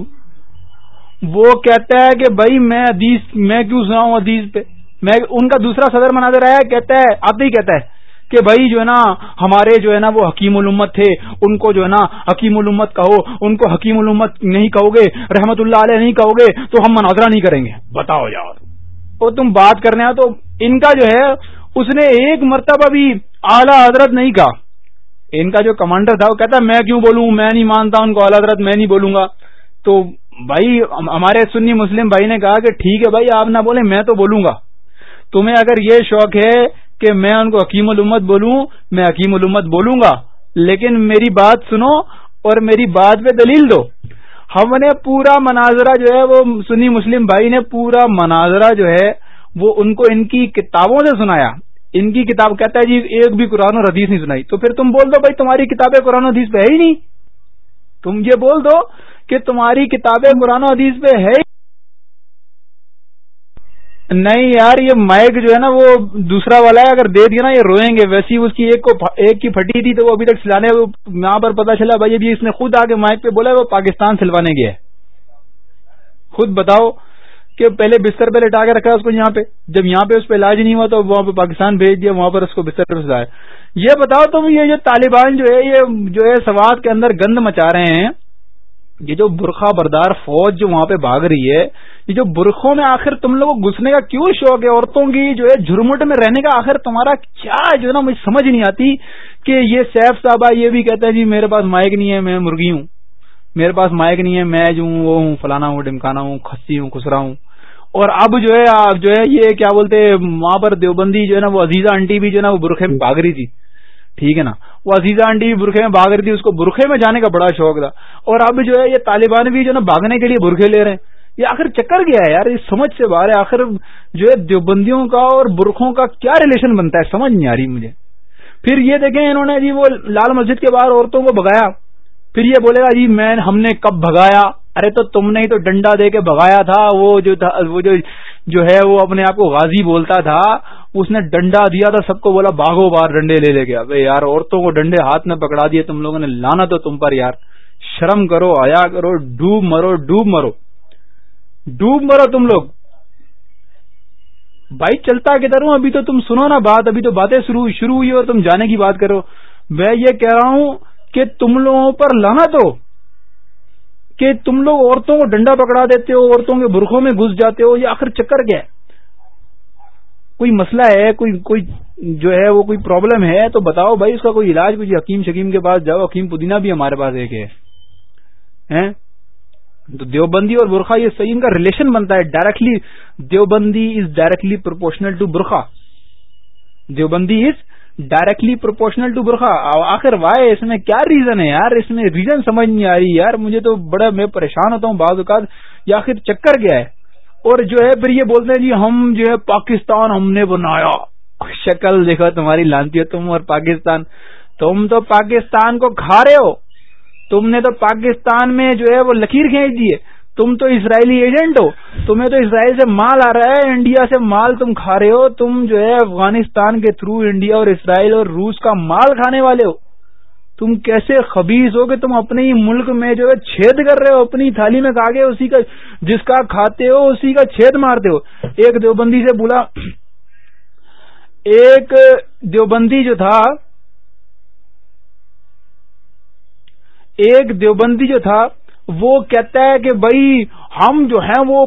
وہ کہتا ہے کہ بھائی میں حدیث، میں کیوں سناؤں حدیث پہ؟ میں ان کا دوسرا صدر مناظر آیا کہتا ہے آتے ہی کہتا ہے۔ کہ بھائی جو ہے نا ہمارے جو ہے نا وہ حکیم الامت تھے ان کو جو ہے نا حکیم الامت کہو ان کو حکیم الامت نہیں کہو گے رحمت اللہ علیہ نہیں کہو گے تو ہم مناظرہ نہیں کریں گے۔ بتاؤ یار۔ وہ تم بات کرنے آ تو ان کا جو ہے اس نے ایک مرتبہ بھی اعلی حضرت نہیں کہا۔ ان کا جو کمانڈر تھا وہ کہتا میں کیوں بولوں؟ میں نہیں مانتا ان کو اعلی حضرت میں نہیں بولوں گا۔ تو بھائی ہمارے سنی مسلم بھائی نے کہا کہ ٹھیک ہے بھائی آپ نہ بولیں میں تو بولوں گا۔ تمہیں اگر یہ شوق ہے کہ میں ان کو حکیم الامت بولوں، میں حکیم الامت بولوں گا۔ لیکن میری بات سنو اور میری بات پہ دلیل دو۔ ہم نے پورا مناظرہ جو ہے وہ سنی مسلم بھائی نے پورا مناظرہ جو ہے وہ ان کو ان کی کتابوں سے سنایا۔ ان کی کتاب کہتا ہے جی ایک بھی قرآن اور حدیث نہیں سنائی۔ تو پھر تم بول دو بھائی تمہاری کتابیں قرآن و حدیث پہ ہے ہی نہیں۔ تم یہ بول دو کہ تمہاری کتابیں قرآن و حدیث پہ ہے ہی نہیں یار، یہ مائک جو ہے نا وہ دوسرا والا ہے، اگر دے دیا نا، یہ روئیں گے۔ ویسی اس کی ایک کو ایک کی پھٹی تھی تو وہ ابھی تک سلانے یہاں پر پتا چلا بھائی ابھی اس نے خود آ کے مائک پہ بولا وہ پاکستان سلوانے گیا ہے۔ خود بتاؤ کہ پہلے بستر پہ لٹا کے رکھا اس کو یہاں پہ۔ جب یہاں پہ اس پہ علاج نہیں ہوا تو وہاں پہ پاکستان بھیج دیا، وہاں پر اس کو بستر پہ سلایا۔ یہ بتاؤ تم، یہ جو طالبان جو ہے، یہ جو ہے سواد کے اندر گند مچا رہے ہیں۔ یہ جو برقع بردار فوج جو وہاں پہ بھاگ رہی ہے، یہ جو برقوں میں آخر تم لوگوں کو گھسنے کا کیوں شوق ہے؟ عورتوں کی جو ہے جھرمٹ میں رہنے کا آخر تمہارا کیا جو ہے نا، مجھے سمجھ نہیں آتی کہ یہ سیف صاحبہ یہ بھی کہتا ہے جی میرے پاس مائک نہیں ہے، میں مرغی ہوں۔ میرے پاس مائک نہیں ہے، میں جو ہوں، وہ ہوں، فلانا ہوں ڈمکانا ہوں، کھسی ہوں خسرا ہوں۔ اور اب جو ہے جو ہے، یہ کیا بولتے وہاں پر دیوبندی جو ہے نا، وہ عزیزہ آنٹی بھی جو ہے نا، وہ برقے میں بھاگ رہی تھی۔ ٹھیک ہے نا؟ وہ عزیزہ آنٹی بھی برقے میں بھاگ رہی تھی، اس کو برقے میں جانے کا بڑا شوق تھا۔ اور اب جو ہے یہ طالبان بھی جو نا بھاگنے کے لیے برقے لے رہے ہیں۔ یہ آخر چکر گیا ہے یار؟ اس سمجھ سے باہر ہے۔ آخر جو ہے دیوبندیوں کا اور برقوں کا کیا ریلیشن بنتا ہے؟ سمجھ نہیں آ رہی مجھے۔ پھر یہ دیکھیں انہوں نے جی وہ لال مسجد کے باہر عورتوں کو بگایا پھر یہ بولے گا جی میں ہم نے کب بگایا ارے تو تم نے ہی تو ڈنڈا دے کے بگایا تھا، وہ جو تھا، وہ جو جو ہے وہ اپنے آپ کو غازی بولتا تھا، اس نے ڈنڈا دیا تھا، سب کو بولا باغو بار ڈنڈے لے لے گیا بھائی یار، عورتوں کو ڈنڈے ہاتھ میں پکڑا دیے، تم لوگوں نے لانا تو تم پر یار۔ شرم کرو آیا کرو، ڈوب مرو ڈوب مرو۔ ڈوب مرو تم لوگ۔ بھائی، چلتا کدھر ہوں؟ ابھی تو تم سنو نا بات، ابھی تو باتیں شروع شروع ہوئی اور تم جانے کی بات کرو۔ میں یہ کہہ رہا ہوں کہ تم لوگوں پر لانا تو کہ تم لوگ عورتوں کو ڈنڈا پکڑا دیتے ہو، عورتوں کے برخوں میں گھس جاتے ہو، یہ آخر چکر کیا ہے؟ کوئی مسئلہ ہے، کوئی کوئی جو ہے وہ کوئی پرابلم ہے؟ تو بتاؤ بھائی، اس کا کوئی علاج کچھ حکیم شکیم کے پاس جاؤ، حکیم پودینہ بھی ہمارے پاس ایک ہے۔ تو دیوبندی اور برخا یہ صحیح ان کا ریلیشن بنتا ہے۔ Directly Deobandi is directly proportional to برخا Deobandi is directly proportional to برخا آخر وائے اس میں کیا ریزن ہے یار؟ اس میں ریزن سمجھ نہیں آ رہی یار۔ مجھے تو بڑا میں پریشان ہوتا ہوں بعض اوقات۔ یا آخر چکر کیا ہے؟ اور جو ہے پھر یہ بولتے ہیں جی ہم جو ہے پاکستان ہم نے بنایا۔ شکل دیکھو تمہاری لانتی ہو تم اور پاکستان۔ تم تو پاکستان کو کھا رہے ہو۔ تم نے تو پاکستان میں جو ہے وہ لکیر کھینچ دیے تم تو اسرائیلی ایجنٹ ہو، تمہیں تو اسرائیل سے مال آ رہا ہے، انڈیا سے مال تم کھا رہے ہو، تم جو ہے افغانستان کے تھرو انڈیا اور اسرائیل اور روس کا مال کھانے والے ہو۔ تم کیسے خبیز ہو کہ تم اپنے ہی ملک میں جو ہے چھید کر رہے ہو، اپنی تھالی میں کھا کے اسی کا جس کا کھاتے ہو، اسی کا چھید مارتے ہو۔ ایک دیوبندی سے بولا، ایک دیوبندی جو تھا، ایک دیوبندی جو تھا وہ کہتا ہے کہ بھائی ہم جو ہیں وہ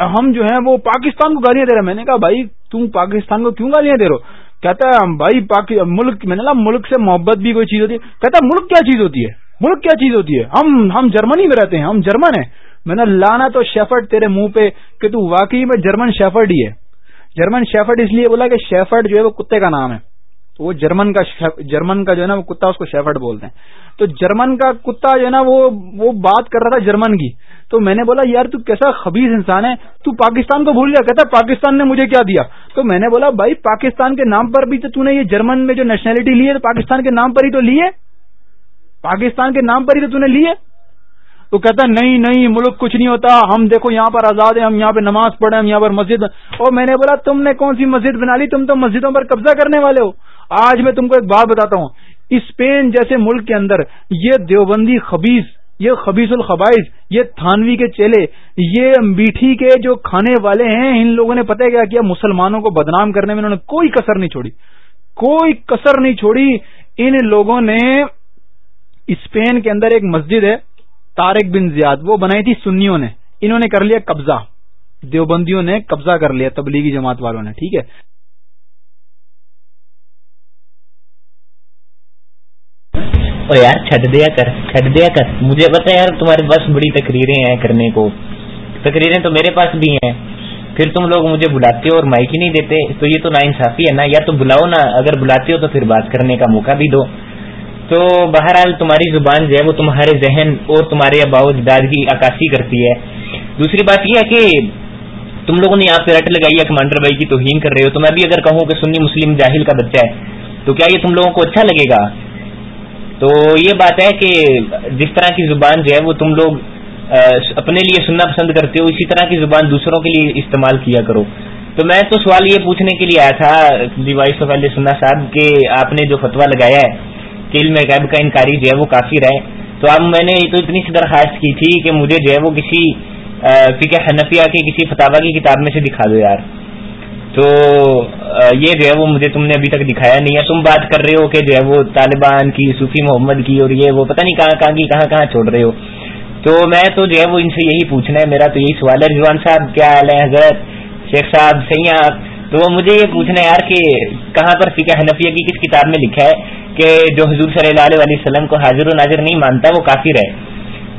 ہم جو ہیں وہ پاکستان کو گالیاں دے رہے ہیں۔ میں نے کہا، بھائی تم پاکستان کو کیوں گالیاں دے رہے ہو؟ کہتا ہے بھائی ملک میں نے ملک سے محبت بھی کوئی چیز ہوتی ہے۔ کہتا ہے، ملک کیا چیز ہوتی ہے؟ ملک کیا چیز ہوتی ہے؟ ہم ہم جرمنی میں رہتے ہیں، ہم جرمن ہیں۔ میں نے لانا تو شیفرڈ تیرے منہ پہ کہ تو واقعی میں جرمن شیفرڈ ہی ہے۔ جرمن شیفرڈ اس لیے بولا کہ شیفرڈ جو ہے وہ کتے کا نام ہے۔ وہ جرمن کا جرمن کا جو ہے نا وہ کتا اس کو شیفرڈ بولتے ہیں۔ تو جرمن کا کتا جو ہے نا وہ وہ بات کر رہا تھا جرمن کی۔ تو میں نے بولا، یار تو کیسا خبیز انسان ہے۔ تو پاکستان کو بھول گیا۔ کہتا پاکستان نے مجھے کیا دیا؟ تو میں نے بولا، بھائی، پاکستان کے نام پر بھی تو نے یہ جرمن میں جو نیشنلٹی لی ہے، تو پاکستان کے نام پر ہی تو لی ہے۔ پاکستان کے نام پر ہی تو نے لی ہے۔ کہتا ہے، نہیں نہیں، ملک کچھ نہیں ہوتا۔ ہم دیکھو یہاں پر آزاد ہیں، ہم یہاں پہ نماز پڑھیں، ہم یہاں پر مسجد اور میں نے بولا، تم نے کون سی مسجد بنا لی؟ تم تو مسجدوں پر قبضہ کرنے والے ہو۔ آج میں تم کو ایک بات بتاتا ہوں۔ اسپین جیسے ملک کے اندر یہ دیوبندی خبیز یہ خبیص الخبائز یہ تھانوی کے چیلے، یہ میٹھی کے جو کھانے والے ہیں، ان لوگوں نے پتہ کیا کیا مسلمانوں کو بدنام کرنے میں انہوں نے کوئی کسر نہیں چھوڑی۔ کوئی کسر نہیں چھوڑی۔ ان لوگوں نے اسپین کے اندر ایک مسجد ہے تارک بن زیاد، وہ بنائی تھی سنیوں نے۔ انہوں نے کر لیا قبضہ۔ دیوبندیوں نے قبضہ کر لیا، تبلیغی جماعت والوں نے، ٹھیک ہے۔ او یار چھٹ دیا کر چھٹ دیا کر۔ مجھے پتا یار، تمہارے پاس بڑی تقریریں ہیں کرنے کو۔ تقریریں تو میرے پاس بھی ہیں۔ پھر تم لوگ مجھے بلاتے ہو اور مائک ہی نہیں دیتے، تو یہ تو نا انصافی ہے نا۔ یا تو بلاؤ نا، اگر بلاتے ہو تو پھر بات کرنے کا موقع بھی دو۔ تو بہرحال تمہاری زبان جو ہے وہ تمہارے ذہن اور تمہارے اباؤ جداد کی عکاسی کرتی ہے۔ دوسری بات یہ ہے کہ تم لوگوں نے یہاں پہ رٹ لگائی ہے، کمانڈر بھائی کی توہین کر رہے ہو۔ تو میں بھی اگر کہوں کہ سنی مسلم جاہل کا بچہ ہے، تو کیا یہ تم لوگوں کو اچھا لگے گا؟ تو یہ بات ہے کہ جس طرح کی زبان جو ہے وہ تم لوگ اپنے لیے سننا پسند کرتے ہو، اسی طرح کی زبان دوسروں کے لیے استعمال کیا کرو۔ تو میں تو سوال یہ پوچھنے کے لیے آیا تھا دی وائس آف سننا صاحب کہ آپ نے جو فتویٰ لگایا ہے کہ علم غیب کا انکاری جو ہے وہ کافی رہے۔ تو اب میں نے تو اتنی سی درخواست کی تھی کہ مجھے جو ہے وہ کسی فکر حنفیہ کی کسی فتوا کی کتاب میں سے دکھا دو یار۔ تو یہ جو ہے وہ مجھے تم نے ابھی تک دکھایا نہیں ہے۔ تم بات کر رہے ہو کہ جو ہے وہ طالبان کی، صوفی محمد کی اور یہ وہ پتہ نہیں کہاں کہاں کی، کہاں کہاں چھوڑ رہے ہو۔ تو میں تو جو ہے وہ ان سے یہی پوچھنا ہے۔ میرا تو یہی سوال ہے۔ رضوان صاحب، کیا حال ہے؟ حضرت، شیخ صاحب، سیاح؟ تو وہ مجھے یہ پوچھنا ہے یار کہ کہاں پر فقہ حنفیہ کی کس کتاب میں لکھا ہے کہ جو حضور صلی اللہ علیہ وسلم کو حاضر و ناظر نہیں مانتا، وہ کافر ہے۔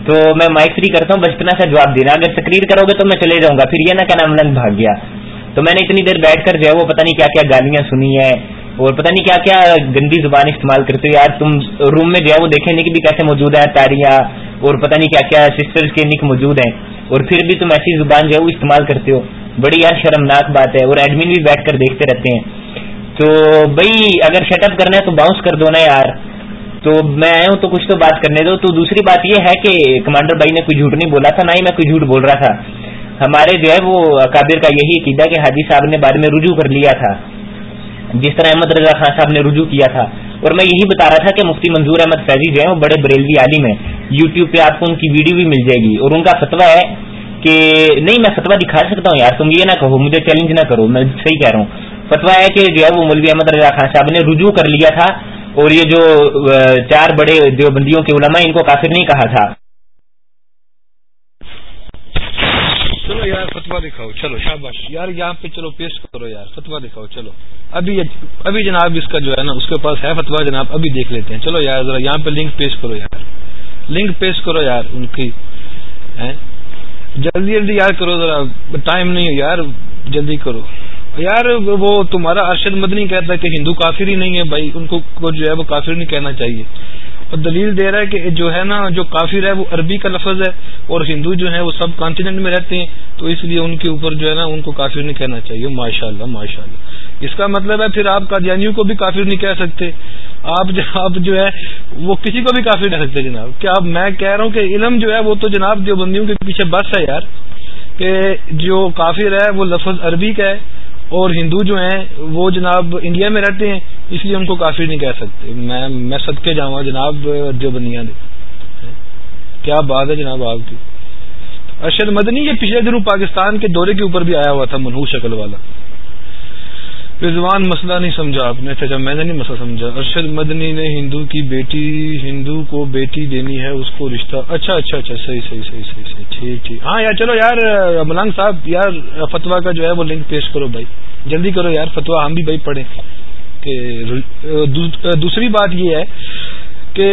تو میں مائک فری کرتا ہوں بچپنا سے جواب دینا۔ اگر تقریر کرو گے تو میں چلے جاؤں گا۔ پھر یہ نہ کہنا ملنگ بھاگ گیا۔ تو میں نے اتنی دیر بیٹھ کر جو ہے وہ پتہ نہیں کیا کیا گالیاں سنی ہے اور پتہ نہیں کیا کیا گندی زبان استعمال کرتے ہو یار تم روم میں جو ہے وہ دیکھنے کی بھی کیسے موجود ہے تاریاں اور پتہ نہیں کیا کیا سسٹر کے نک موجود ہیں اور پھر بھی تم ایسی زبان جو ہے وہ استعمال کرتے ہو۔ بڑی یار شرمناک بات ہے اور ایڈمن بھی بیٹھ کر دیکھتے رہتے ہیں۔ تو بھائی اگر شٹ اپ کرنا ہے تو باؤنس کر دو نا یار۔ تو میں آیا ہوں تو کچھ تو بات کرنے دو۔ تو دوسری بات یہ ہے کہ کمانڈر بھائی نے کوئی جھوٹ نہیں بولا تھا، نہ ہی میں کوئی جھوٹ بول رہا تھا۔ ہمارے جو ہے وہ اکابر کا یہی عقیدہ کہ حاجی صاحب نے بارے میں رجوع کر لیا تھا۔ جس طرح احمد رضا خان صاحب نے رجوع کیا تھا۔ اور میں یہی بتا رہا تھا کہ مفتی منظور احمد فیضی جو ہے وہ بڑے بریلوی عالم ہیں۔ یوٹیوب پہ آپ کو ان کی ویڈیو بھی مل جائے گی۔ اور ان کا فتویٰ ہے کہ نہیں، میں فتویٰ دکھا سکتا ہوں یار، تم یہ نہ کہو، مجھے چیلنج نہ کرو، میں صحیح کہہ رہا ہوں۔ فتویٰ ہے کہ جو ہے وہ مولوی احمد رضا خان صاحب نے رجوع کر لیا تھا۔ اور یہ جو چار بڑے دیوبندیوں کے علماء، ان کو کافر نہیں کہا تھا۔ چلو یار فتوا دکھاؤ، چلو، شاباش۔ یار، یہاں پہ چلو پیش کرو یار فتوا دکھاؤ، چلو۔ ابھی ابھی جناب اس کا جو ہے نا، اس کے پاس ہے فتوا جناب ابھی دیکھ لیتے ہیں۔ چلو یار، ذرا یہاں پہ لنک پیش کرو یار۔ لنک پیش کرو یار، ان کی جلدی جلدی یار کرو ذرا، ٹائم نہیں یار، جلدی کرو۔ یار، وہ تمہارا ارشد مدنی کہتا ہے کہ ہندو کافر ہی نہیں ہے بھائی، ان کو جو ہے وہ کافر نہیں کہنا چاہیے۔ اور دلیل دے رہا ہے کہ جو ہے نا جو کافر ہے وہ عربی کا لفظ ہے اور ہندو جو ہے وہ سب کانٹیننٹ میں رہتے ہیں، تو اس لیے ان کے اوپر جو ہے نا ان کو کافر نہیں کہنا چاہیے۔ ماشاء اللہ ماشاء اللہ اس کا مطلب ہے پھر آپ قادیانیوں کو بھی کافر نہیں کہہ سکتے۔ آپ آپ جو ہے، وہ کسی کو بھی کافر کہہ سکتے جناب۔ کیا میں کہہ رہا ہوں کہ علم جو ہے وہ تو جناب جو بندیوں کے پیچھے بس ہے یار، کہ جو کافر ہے وہ لفظ عربی کا ہے۔ اور ہندو جو ہیں، وہ جناب انڈیا میں رہتے ہیں، اس لیے ان کو کافی نہیں کہہ سکتے۔ میں میں صدقے جاؤں جناب جو بندیاں دے۔ کیا بات ہے جناب آپ کی؟ ارشد مدنی، یہ پچھلے دنوں پاکستان کے دورے کے اوپر بھی آیا ہوا تھا منہو شکل والا۔ رضوان مسئلہ نہیں سمجھا آپ نے اچھا میں نے نہیں مسئلہ سمجھا۔ ارشد مدنی نے ہندو کی بیٹی، ہندو کو بیٹی دینی ہے، اس کو رشتہ۔ اچھا اچھا اچھا صحیح صحیح صحیح صحیح صحیح، ٹھیک ٹھیک۔ ہاں یار، چلو یار ملنگ صاحب، یار فتوا کا جو ہے وہ لنک پیش کرو بھائی۔ جلدی کرو یار فتوا ہم بھی بھائی پڑھیں۔ کہ دوسری بات یہ ہے کہ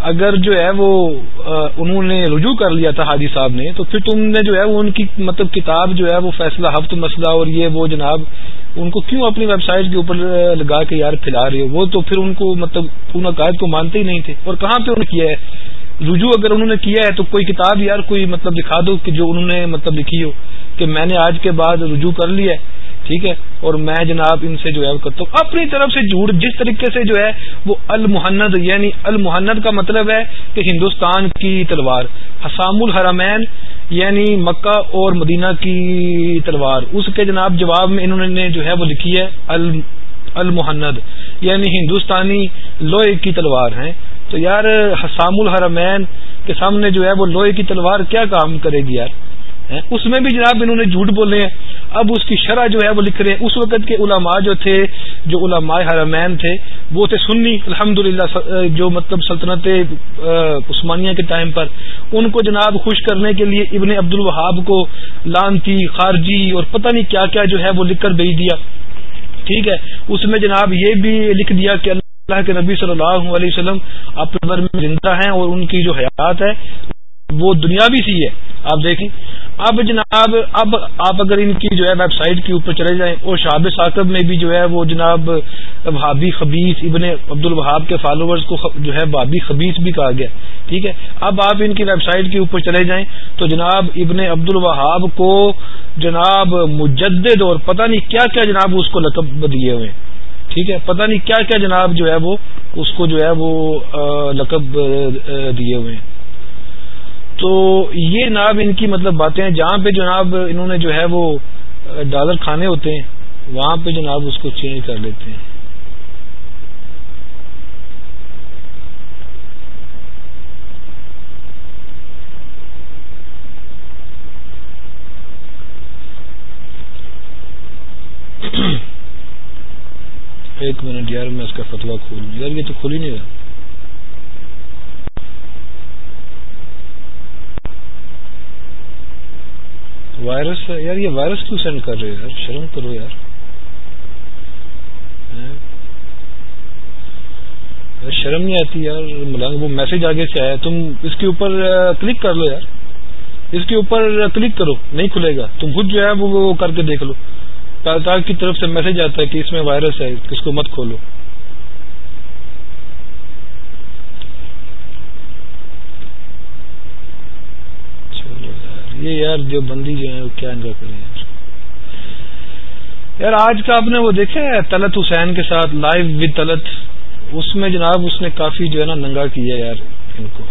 اگر جو ہے وہ انہوں نے رجوع کر لیا تھا حاجی صاحب نے، تو پھر تم نے جو ہے وہ ان کی مطلب کتاب جو ہے وہ فیصلہ ہفت مسئلہ اور یہ وہ جناب ان کو کیوں اپنی ویب سائٹ کے اوپر لگا کے یار پھیلا رہی ہو؟ وہ تو پھر ان کو مطلب ان عقائد کو مانتے ہی نہیں تھے۔ اور کہاں پہ انہوں نے کیا ہے؟ رجوع اگر انہوں نے کیا ہے تو کوئی کتاب یار، کوئی مطلب دکھا دو کہ جو انہوں نے مطلب لکھی ہو کہ میں نے آج کے بعد رجوع کر لیا ہے۔ ٹھیک ہے؟ اور میں جناب ان سے جو ہے کرتا ہوں۔ اپنی طرف سے جھوٹ جس طریقے سے جو ہے وہ المحند یعنی المحند کا مطلب ہے کہ ہندوستان کی تلوار، حسام الحرمین یعنی مکہ اور مدینہ کی تلوار۔ اس کے جناب جواب میں انہوں نے جو ہے وہ لکھی ہے المحند یعنی ہندوستانی لوہے کی تلوار ہیں۔ تو یار، حسام الحرمین کے سامنے جو ہے وہ لوہے کی تلوار کیا کام کرے گی یار؟ اس میں بھی جناب انہوں نے جھوٹ بولے ہیں۔ اب اس کی شرح جو ہے وہ لکھ رہے ہیں۔ اس وقت کے علماء جو تھے، جو علماء حرمین تھے، وہ تھے سنی الحمد جو مطلب سلطنت عثمانیہ کے ٹائم پر۔ ان کو جناب خوش کرنے کے لیے ابن عبد الوہاب کو لانتی، خارجی اور پتہ نہیں کیا کیا جو ہے وہ لکھ کر بھیج دیا۔ ٹھیک ہے۔ اس میں جناب یہ بھی لکھ دیا کہ اللہ کے نبی صلی اللہ علیہ وسلم اپنے زندہ ہیں اور ان کی جو حیات ہے وہ دنیاوی سی ہے۔ آپ دیکھیں۔ اب جناب، اب آپ اگر ان کی جو ہے ویب سائٹ کے اوپر چلے جائیں اور شہاب ثاقب میں بھی جو ہے وہ جناب بھابی خبیص ابن عبد الوہاب کے فالوورز کو جو ہے بھابی خبیص بھی کہا گیا۔ ٹھیک ہے۔ اب آپ ان کی ویب سائٹ کے اوپر چلے جائیں تو جناب ابن عبد الوہاب کو جناب مجدد اور پتہ نہیں کیا کیا جناب اس کو لقب دیے ہوئے ٹھیک ہے۔ پتہ نہیں کیا کیا جناب جو ہے وہ، اس کو جو ہے وہ لقب دیے ہوئے ہیں۔ تو یہ جناب ان کی مطلب باتیں ہیں۔ جہاں پہ جناب انہوں نے جو ہے وہ ڈالر کھانے ہوتے ہیں، وہاں پہ جناب اس کو چینج کر لیتے ہیں۔ ایک منٹ یار، میں اس کا فتوا کھول یار، یہ تو کھول ہی نہیں رہا وائرس یار، یہ وائرس کیوں سینڈ کر رہے یار؟ شرم کرو یار۔ شرم نہیں آتی یار، ملنگ، وہ میسج آگے سے آیا۔ تم اس کے اوپر کلک کر لو یار۔ اس کے اوپر کلک کرو، نہیں کھلے گا۔ تم خود جو ہے، وہ کر کے دیکھ لو۔ تاکہ کی طرف سے میسج آتا ہے کہ اس میں وائرس ہے، اس کو مت کھولو۔ یہ یار جو بندی جو ہے وہ کیا انجوائے کریں یار یار آج کا آپ نے وہ دیکھا ہے تلت حسین کے ساتھ لائیو ود تلت اس میں جناب اس نے کافی جو ہے نا ننگا کیا یار ان کو۔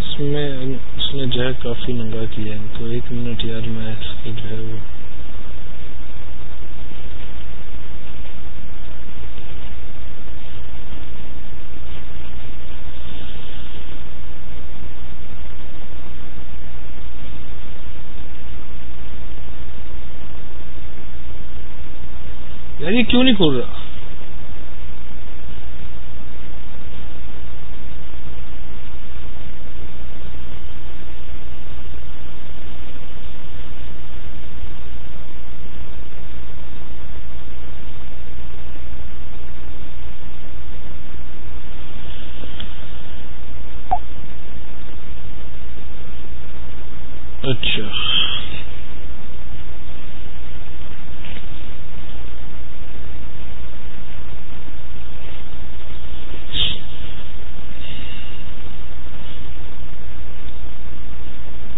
اس میں اس نے جو ہے کافی ننگا کیا ان کو۔ ایک منٹ یار میں جو ہے وہ یار یہ کیوں نہیں کھول رہا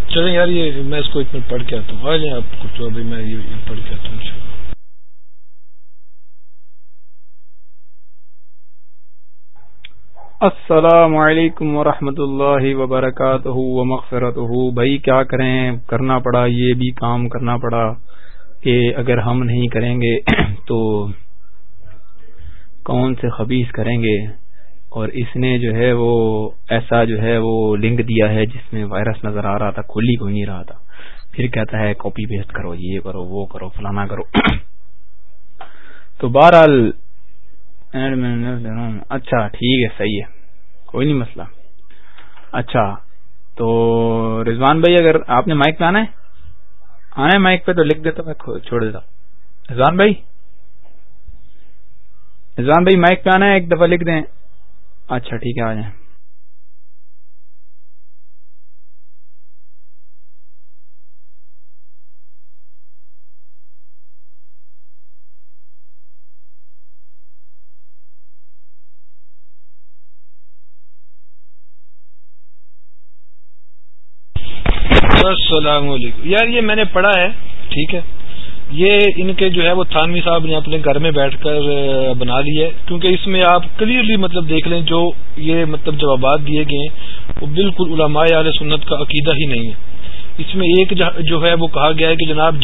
چلیں یار یہ میں اس کو اتنا پڑھ کے آتا ہوں۔ آ جائیں آپ کو ابھی میں یہ پڑھ کے آتا ہوں السلام علیکم ورحمۃ اللہ وبرکاتہ مغفرت بھائی، کیا کریں؟ کرنا پڑا، یہ بھی کام کرنا پڑا کہ اگر ہم نہیں کریں گے تو کون سے خبیص کریں گے؟ اور اس نے جو ہے وہ ایسا جو ہے وہ لنک دیا ہے جس میں وائرس نظر آ رہا تھا، کھلی کوئی نہیں رہا تھا۔ پھر کہتا ہے کاپی پیسٹ کرو، یہ کرو، وہ کرو، فلانا کرو۔ تو بہرحال ہاں، اچھا ٹھیک ہے، صحیح ہے، کوئی نہیں مسئلہ۔ اچھا تو رضوان بھائی، اگر آپ نے مائک پہ آنا ہے؟ آنا ہے مائک پہ تو لکھ دیتا میں چھوڑ دیتا رضوان بھائی؟ رضوان بھائی مائک پہ آنا ہے، ایک دفعہ لکھ دیں۔ اچھا ٹھیک ہے، آ جائیں۔ السلام علیکم۔ یار، یہ میں نے پڑھا ہے، ٹھیک ہے۔ یہ ان کے جو ہے وہ تھانوی صاحب نے اپنے گھر میں بیٹھ کر بنا لی ہے۔ کیونکہ اس میں آپ کلیئرلی مطلب دیکھ لیں، جو یہ مطلب جوابات دیے گئے ہیں، وہ بالکل علماء علیہ سنت کا عقیدہ ہی نہیں ہے۔ اس میں ایک جو ہے وہ کہا گیا ہے کہ جناب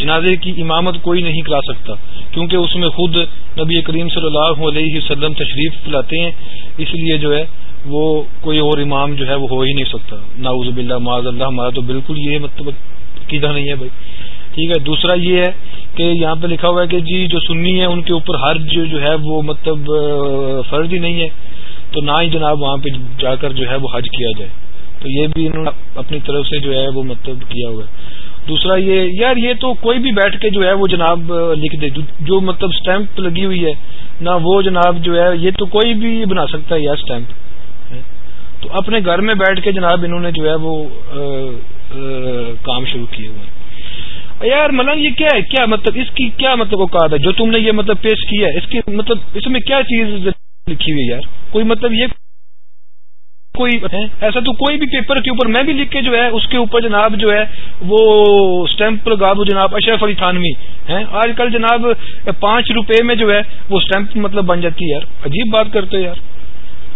جنازے کی امامت کوئی نہیں کرا سکتا۔ کیونکہ اس میں خود نبی کریم صلی اللہ علیہ وسلم تشریف لاتے ہیں، اس لیے جو ہے وہ کوئی اور امام جو ہے وہ ہو ہی نہیں سکتا۔ ناؤز باللہ، معاذ اللہ، ہمارا تو بالکل یہ مطلب عقیدہ نہیں ہے بھائی۔ ٹھیک ہے۔ دوسرا یہ ہے کہ یہاں پہ لکھا ہوا ہے کہ جی جو سنی ہے ان کے اوپر حرج جو ہے وہ مطلب فرض ہی نہیں ہے۔ تو نہ ہی جناب وہاں پہ جا کر جو ہے وہ حج کیا جائے۔ تو یہ بھی انہوں نے اپنی طرف سے جو ہے وہ مطلب کیا ہوا ہے۔ دوسرا یہ، یار یہ تو کوئی بھی بیٹھ کے جو ہے وہ جناب لکھ دے۔ جو مطلب اسٹیمپ لگی ہوئی ہے، نہ وہ جناب جو ہے، یہ تو کوئی بھی بنا سکتا ہے یار اسٹیمپ تو اپنے گھر میں بیٹھ کے جناب انہوں نے جو ہے وہ کام شروع کیے ہوئے۔ یار ملنگ یہ کیا ہے؟ کیا مطلب اس کی کیا مطلب اوقات ہے؟ جو تم نے یہ مطلب پیش کیا ہے، اس کی مطلب اس میں کیا چیز لکھی ہوئی یار؟ کوئی مطلب یہ کوئی ایسا تو کوئی بھی پیپر کے اوپر میں بھی لکھ کے جو ہے، اس کے اوپر جناب جو ہے، وہ اسٹیمپ لگا دو جناب اشرف علی تھانوی ہے آج کل جناب پانچ روپے میں جو ہے، وہ اسٹیمپ مطلب بن جاتی ہے یار۔ عجیب بات کرتے یار۔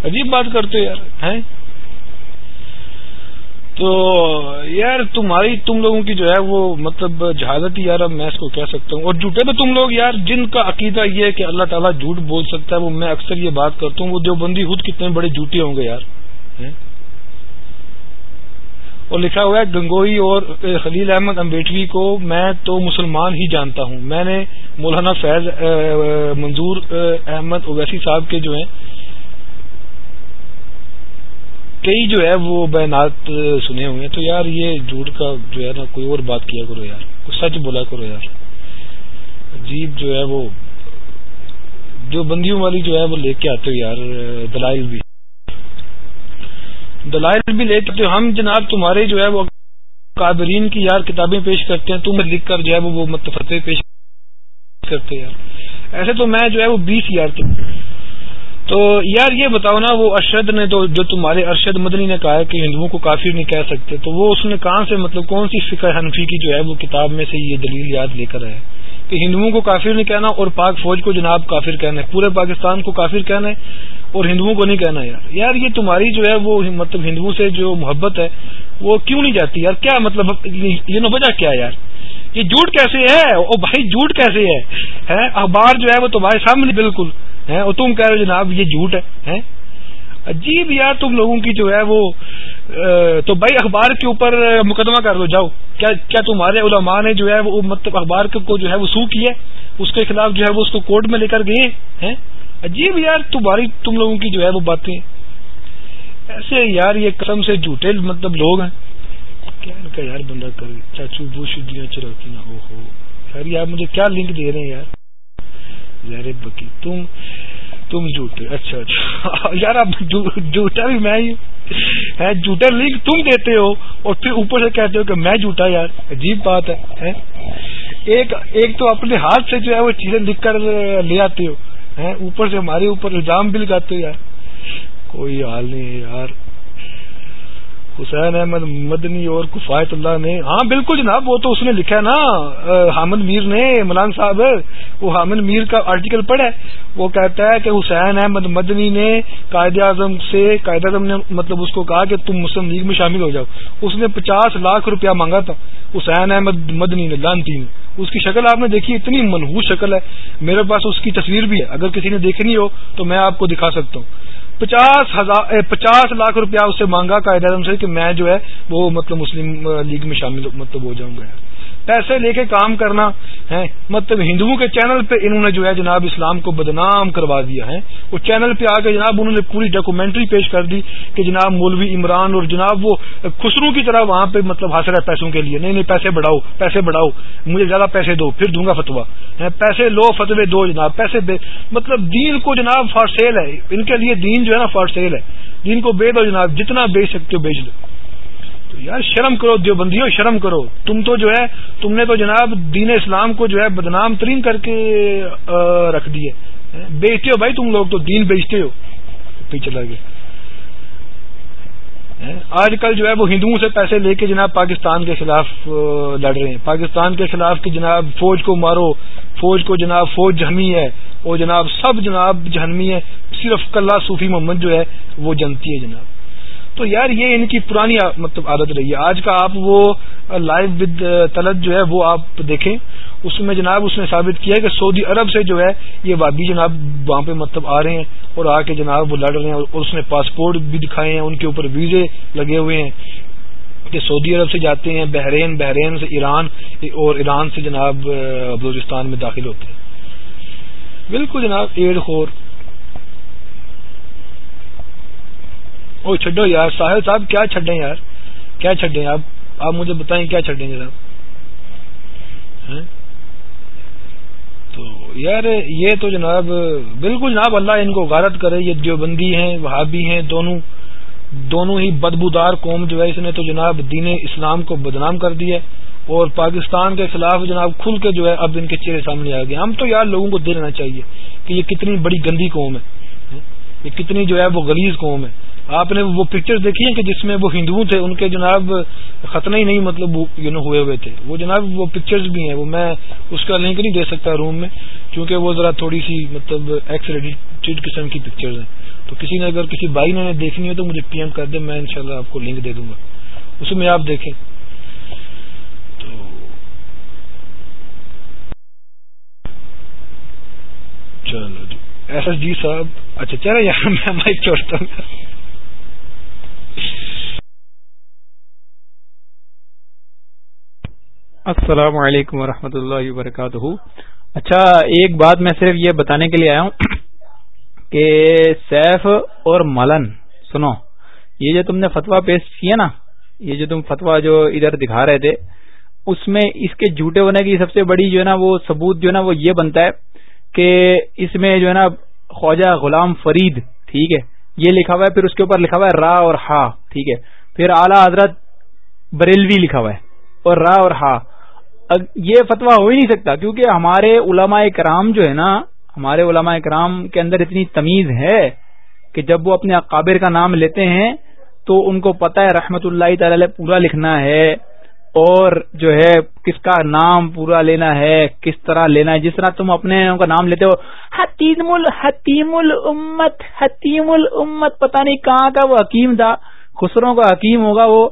عجیب بات کرتے یار، ہیں؟ تو یار تمہاری تم لوگوں کی جو ہے وہ مطلب جہازت ہی یار اب میں اس کو کہہ سکتا ہوں۔ اور جھوٹے تو تم لوگ یار، جن کا عقیدہ یہ ہے کہ اللہ تعالیٰ جھوٹ بول سکتا ہے، وہ میں اکثر یہ بات کرتا ہوں، وہ جو بندی خود کتنے بڑے جھوٹے ہوں گے یار۔ اور لکھا ہوا ہے، گنگوئی اور خلیل احمد امبیٹوی کو میں تو مسلمان ہی جانتا ہوں۔ میں نے مولانا فیض منظور احمد اویسی صاحب کے جو ہیں کئی جو ہے وہ بیانات سنے ہوئے ہیں۔ تو یار یہ جھوٹ کا جو ہے نا کوئی اور بات کیا کرو یار۔ کوئی سچ بولا کرو یار۔ عجیب جو ہے وہ جو بندیوں والی جو ہے وہ لے کے آتے ہو یار، دلائل بھی۔ دلائل بھی لیتے ہم جناب تمہارے جو ہے وہ قابرین کی یار کتابیں پیش کرتے ہیں۔ تم لکھ کر جو ہے وہ متفتح پیش کرتے یار۔ ایسے تو میں جو ہے وہ بیس یار تو یار یہ بتاؤ نا، وہ ارشد نے تو جو تمہارے ارشد مدنی نے کہا ہے کہ ہندوؤں کو کافر نہیں کہہ سکتے، تو وہ اس نے کہاں سے مطلب کون سی فکر حنفی کی جو ہے وہ کتاب میں سے یہ دلیل یاد لے کر آئے؟ کہ ہندوؤں کو کافر نہیں کہنا اور پاک فوج کو جناب کافر کہنا ہے، پورے پاکستان کو کافر کہنا ہے اور ہندوؤں کو نہیں کہنا یار۔ یار یہ تمہاری جو ہے وہ مطلب ہندوؤں سے جو محبت ہے، وہ کیوں نہیں جاتی؟ یار کیا مطلب یہ وجہ کیا یار؟ یہ جھوٹ کیسے ہے؟ او بھائی جھوٹ کیسے ہے؟ اخبار جو ہے وہ تمہارے سامنے، بالکل۔ ہے اور تم کہہ رہے ہو جناب یہ جھوٹ ہے عجیب یار تم لوگوں کی جو ہے وہ تو بھائی اخبار کے اوپر مقدمہ کر دو، جاؤ۔ کیا کیا تمہارے علماء نے جو ہے وہ مطلب اخبار کو جو ہے وہ سو کیا اس کے خلاف جو ہے وہ اس کو کورٹ میں لے کر گئے، ہیں؟ عجیب یار تمہاری، تم لوگوں کی جو ہے وہ باتیں۔ ایسے یار یہ قسم سے جھوٹے مطلب لوگ ہیں۔ کیا ان کا یار بندہ کرے چاچو بو شدیاں چراکی نہ ہو ہو۔ یار یار مجھے کیا لنک دے رہے ہیں یار؟ زہر بکی تم تم جھوٹے اچھا اچھا۔ یار، اب جھوٹا بھی میں ہی، ہے، جھوٹا لنک تم دیتے ہو اور پھر اوپر سے کہتے ہو کہ میں جھوٹا، یار، عجیب بات ہے ایک ایک تو اپنے ہاتھ سے جو ہے وہ چیزیں لکھ کر لے آتے ہو اوپر سے ہمارے اوپر الزام بھی لگاتے ہو، یار۔ کوئی حال نہیں ہے، یار۔ حسین احمد مدنی اور کفایت اللہ نے ہاں بالکل جناب، وہ تو اس نے لکھا ہے نا حامد میر نے، ملان صاحب، وہ حامد میر کا آرٹیکل پڑھا ہے۔ وہ کہتا ہے کہ حسین احمد مدنی نے قائد اعظم سے قائد اعظم نے مطلب اس کو کہا کہ تم مسلم لیگ میں شامل ہو جاؤ۔ اس نے پچاس لاکھ روپیہ مانگا تھا۔ حسین احمد مدنی نے، لانتی نے۔ اس کی شکل آپ نے دیکھی، اتنی منحوس شکل ہے۔ میرے پاس اس کی تصویر بھی ہے۔ اگر کسی نے دیکھنی ہو تو میں آپ کو دکھا سکتا ہوں۔ پچاس ہزار پچاس لاکھ روپیہ اس سے مانگا قائد اعظم سے کہ میں جو ہے وہ مطلب مسلم لیگ میں شامل مطلب ہو جاؤں گا۔ پیسے لے کے کام کرنا ہے مطلب ہندوؤں کے چینل پہ انہوں نے جو ہے جناب اسلام کو بدنام کروا دیا ہے۔ وہ چینل پہ آ کے جناب انہوں نے پوری ڈاکومنٹری پیش کر دی کہ جناب مولوی عمران اور جناب وہ خسرو کی طرح وہاں پہ مطلب حاصل ہے پیسوں کے لیے۔ نہیں نہیں، پیسے بڑھاؤ پیسے بڑھاؤ، مجھے زیادہ پیسے دو، پھر دوں گا فتوا پیسے لو، فتوے دو جناب، پیسے دے مطلب دین کو جناب فار سیل ہے۔ ان کے لیے دین جو ہے نا فار سیل ہے۔ دین کو بیچ دو جناب، جتنا بیچ سکتے ہو بیچ دو یار شرم کرو، دیوبندیوں شرم کرو۔ تم تو جو ہے، تم نے تو جناب دین اسلام کو جو ہے بدنام ترین کر کے رکھ دیے۔ بیچتے ہو بھائی تم لوگ تو، دین بیچتے ہو۔ پہ چلا گیا۔ آج کل جو ہے وہ ہندوؤں سے پیسے لے کے جناب پاکستان کے خلاف لڑ رہے ہیں۔ پاکستان کے خلاف کہ جناب فوج کو مارو، فوج کو جناب، فوج جہنمی ہے۔ وہ جناب سب جناب جہنمی ہے۔ صرف کلّہ صوفی محمد جو ہے، وہ جنتی ہے جناب۔ تو یار یہ ان کی پرانی مطلب عادت رہی ہے۔ آج کا آپ وہ لائیو ود طلت جو ہے وہ آپ دیکھیں۔ اس میں جناب اس نے ثابت کیا ہے کہ سعودی عرب سے جو ہے یہ وادی جناب وہاں پہ مطلب آ رہے ہیں اور آ کے جناب وہ لڑ رہے ہیں اور اس نے پاسپورٹ بھی دکھائے ہیں، ان کے اوپر ویزے لگے ہوئے ہیں کہ سعودی عرب سے جاتے ہیں، بحرین بحرین سے ایران اور ایران سے جناب بلوچستان میں داخل ہوتے ہیں۔ بالکل جناب ایڈ خور۔ او چھڈو یار، ساحل صاحب، کیا چھڈیں یار؟ کیا چھڈیں؟ آپ آپ مجھے بتائیں کیا چھڈیں جناب؟ تو یار، یہ تو جناب، بالکل جناب اللہ ان کو غارت کرے، یہ دیوبندی ہیں، وہابی ہیں، دونوں دونوں ہی بدبودار قوم جو ہے، اس نے تو جناب دین اسلام کو بدنام کر دیا اور پاکستان کے خلاف جناب کھل کے جو ہے، اب ان کے چہرے سامنے آ گئے۔ ہم تو یار لوگوں کو دے لینا چاہیے کہ یہ کتنی بڑی گندی قوم ہے یہ کتنی جو ہے، وہ غلیظ قوم ہے۔ آپ نے وہ پکچر دیکھی ہیں کہ جس میں وہ ہندو تھے، ان کے جناب ختنے ہی نہیں مطلب ہوئے ہوئے تھے۔ وہ جناب وہ پکچرز بھی ہیں، وہ میں اس کا لنک نہیں دے سکتا روم میں، کیونکہ وہ ذرا تھوڑی سی مطلب ایکس ریڈیٹڈ قسم کی پکچرز ہیں۔ تو کسی نے اگر کسی بھائی نے دیکھنی ہو تو مجھے پی ایم کر دے میں انشاءاللہ آپ کو لنک دے دوں گا۔ اس میں آپ دیکھیں۔ تو چلو جی۔ ایس ایس جی صاحب اچھا چلو یار، میں چھوڑتا ہوں۔ السلام علیکم ورحمۃ اللہ وبرکاتہ۔ اچھا ایک بات میں صرف یہ بتانے کے لیے آیا ہوں کہ سیف اور ملن، سنو، یہ جو تم نے فتوا پیش کیا نا، یہ جو تم فتوا جو ادھر دکھا رہے تھے، اس میں اس کے جھوٹے ہونے کی سب سے بڑی جو ہے نا وہ ثبوت جو ہے نا وہ یہ بنتا ہے کہ اس میں جو ہے نا خواجہ غلام فرید، ٹھیک ہے، یہ لکھا ہوا ہے، پھر اس کے اوپر لکھا ہوا ہے را اور ہا، ٹھیک ہے، پھر اعلی حضرت بریلوی لکھا ہوا ہے، اور را اور ہا یہ فتوا ہو ہی نہیں سکتا کیونکہ ہمارے علماء کرام جو ہے نا، ہمارے علماء کرام کے اندر اتنی تمیز ہے کہ جب وہ اپنے اقابر کا نام لیتے ہیں تو ان کو پتا ہے رحمت اللہ تعالی پورا لکھنا ہے اور جو ہے کس کا نام پورا لینا ہے، کس طرح لینا ہے، جس طرح تم اپنے کا نام لیتے ہو۔ حتیم الحتیم الامت حتیم الامت پتہ نہیں کہاں کا وہ حکیم تھا، خسروں کا حکیم ہوگا وہ۔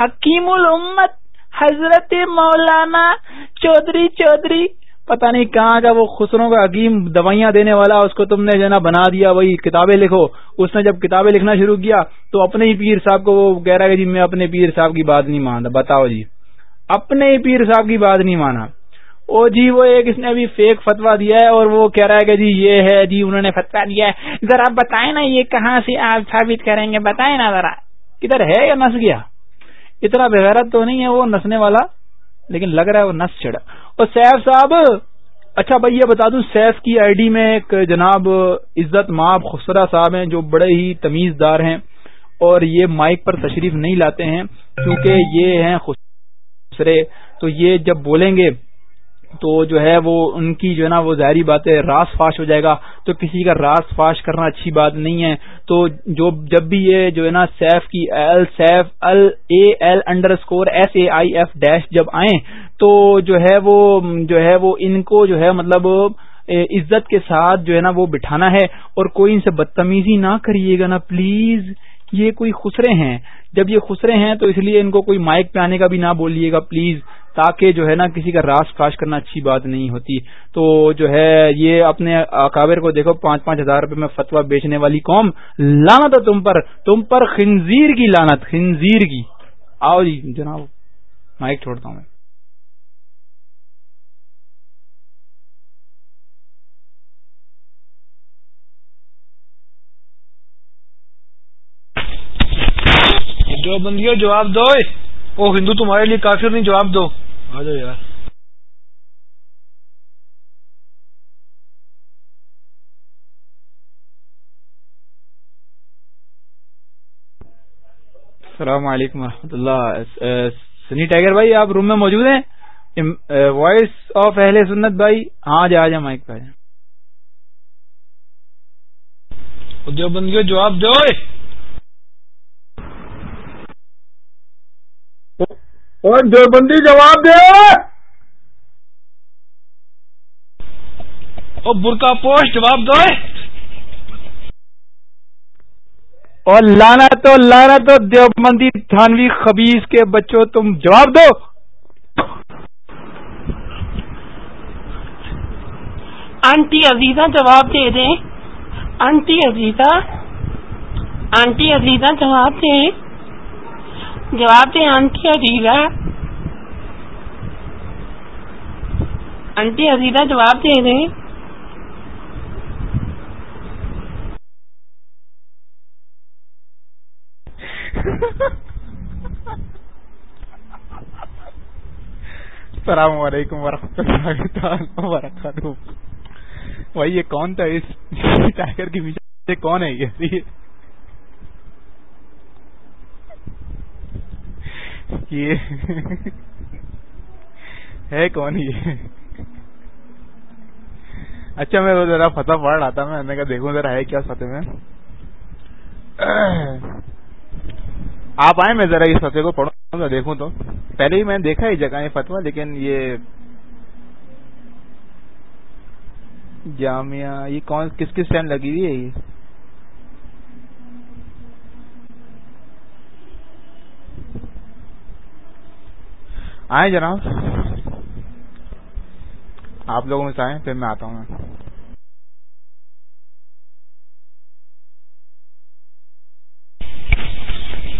حکیم الامت حضرت مولانا چودھری چودھری، پتہ نہیں کہاں کا وہ خسروں کا حکیم دوائیاں دینے والا، اس کو تم نے جو نا بنا دیا، وہی کتابیں لکھو۔ اس نے جب کتابیں لکھنا شروع کیا تو اپنے ہی پیر صاحب کو وہ کہہ رہا ہے جی میں اپنے پیر صاحب کی بات نہیں مانتا۔ بتاؤ جی۔ اپنے ہی پیر صاحب کی بات نہیں مانا۔ او جی وہ ایک اس نے ابھی فیک فتوا دیا ہے اور وہ کہہ رہا ہے کہ جی یہ ہے جی انہوں نے فتوا دیا ہے۔ ذرا بتائیں نا، یہ کہاں سے آپ ثابت کریں گے؟ بتائیں نا ذرا۔ کدھر ہے یا نس گیا؟ اتنا بغیرت تو نہیں ہے، وہ نسنے والا، لیکن لگ رہا ہے وہ نس چڑھا۔ اور سیف صاحب اچھا بھائی، یہ بتا دوں، سیف کی آئی ڈی میں ایک جناب عزت ماب خسرا صاحب ہیں، جو بڑے ہی تمیز دار ہیں اور یہ مائک پر تشریف نہیں لاتے ہیں، کیونکہ یہ ہیں خسرے۔ تو یہ جب بولیں گے تو جو ہے وہ ان کی جو ہے نا وہ ظاہری بات ہے راس فاش ہو جائے گا۔ تو کسی کا راس فاش کرنا اچھی بات نہیں ہے۔ تو جو جب بھی یہ جو ہے نا سیف کی ایل سیف ال، A, L underscore S, A, I, F dash جب آئیں، تو جو ہے وہ، جو ہے وہ ان کو جو ہے مطلب عزت کے ساتھ جو ہے نا وہ بٹھانا ہے۔ اور کوئی ان سے بدتمیزی نہ کریے گا نا، پلیز۔ یہ کوئی خسرے ہیں۔ جب یہ خسرے ہیں تو اس لیے ان کو کوئی مائک پہ آنے کا بھی نہ بولیے گا، پلیز۔ تاکہ جو ہے نا کسی کا راس فاش کرنا اچھی بات نہیں ہوتی۔ تو جو ہے یہ اپنے اکابر کو دیکھو پانچ پانچ ہزار روپے میں فتوا بیچنے والی قوم لانت ہے تم پر۔ تم پر خنزیر کی لانت خنزیر کی۔ آؤ جی جناب، مائک چھوڑتا ہوں میں۔ جو بندیوں، جواب دو۔ وہ ہندو تمہارے لیے کافر نہیں، جواب دو۔ آ جاؤ یار السلام علیکم و رحمۃ اللہ سنی ٹائگر بھائی آپ روم میں موجود ہیں؟ وائس آف اہل سنت بھائی ہاں جا جا مائک پہ جو بندیوں جواب دو۔ اور دیوبندی جواب دے۔ اور برقع پوش جواب دو۔ اور لانا تو لانا تو دیوبندی تھانوی خبیز کے بچوں تم جواب دو۔ آنٹی عزیزہ جواب دے دیں۔ آنٹی عزیزہ آنٹی عزیزہ جواب دیں۔ جواب دیں آنٹی عزیزہ۔ آنٹی عزیزہ، جواب دے دیں۔ السلام علیکم ورحمۃ اللہ تعالی وبرکاتہ۔ بھائی، یہ کون تھا؟ اس ٹائگر کے پیچھے کون ہے یہ؟ یہ ہے کون یہ؟ اچھا میں ذرا فتح پڑھ رہا تھا، میں نے کہا دیکھوں ذرا ہے کیا فتح میں۔ آپ آئے میں ذرا اس فتح کو پڑھوں گا دیکھوں تو۔ پہلے ہی میں نے دیکھا یہ جگہ فتوا لیکن یہ جامعہ، یہ کون، کس کس ٹائم لگی ہوئی ہے یہ؟ آئے جناب۔ آپ لوگوں میں سے آئے پھر میں آتا ہوں۔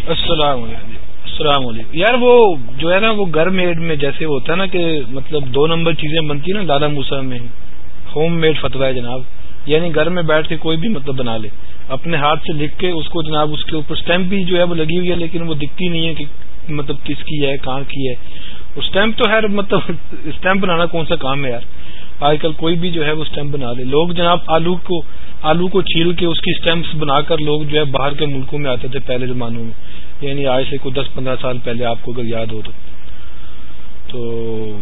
السلام علیکم السلام علیکم۔ یار وہ جو ہے نا، وہ گھر میڈ میں جیسے ہوتا ہے نا کہ مطلب دو نمبر چیزیں بنتی ہیں نا، دادا موسا میں۔ ہوم میڈ فتوا ہے جناب۔ یعنی گھر میں بیٹھ کے کوئی بھی مطلب بنا لے۔ اپنے ہاتھ سے لکھ کے اس کو جناب اس کے اوپر اسٹیمپ بھی جو ہے وہ لگی ہوئی ہے، لیکن وہ دکھتی نہیں ہے کہ مطلب کس کی ہے، کہاں کی ہے۔ اسٹیمپ تو ہے مطلب اسٹیمپ بنانا کون سا کام ہے یار؟ آج کل کوئی بھی جو ہے وہ اسٹیمپ بنا لے لوگ جناب آلو کو آلو کو چھیل کے اس کی اسٹیمپس بنا کر لوگ جو ہے باہر کے ملکوں میں آتے تھے پہلے زمانوں میں۔ یعنی آج سے کوئی دس پندرہ سال پہلے آپ کو اگر یاد ہو تو۔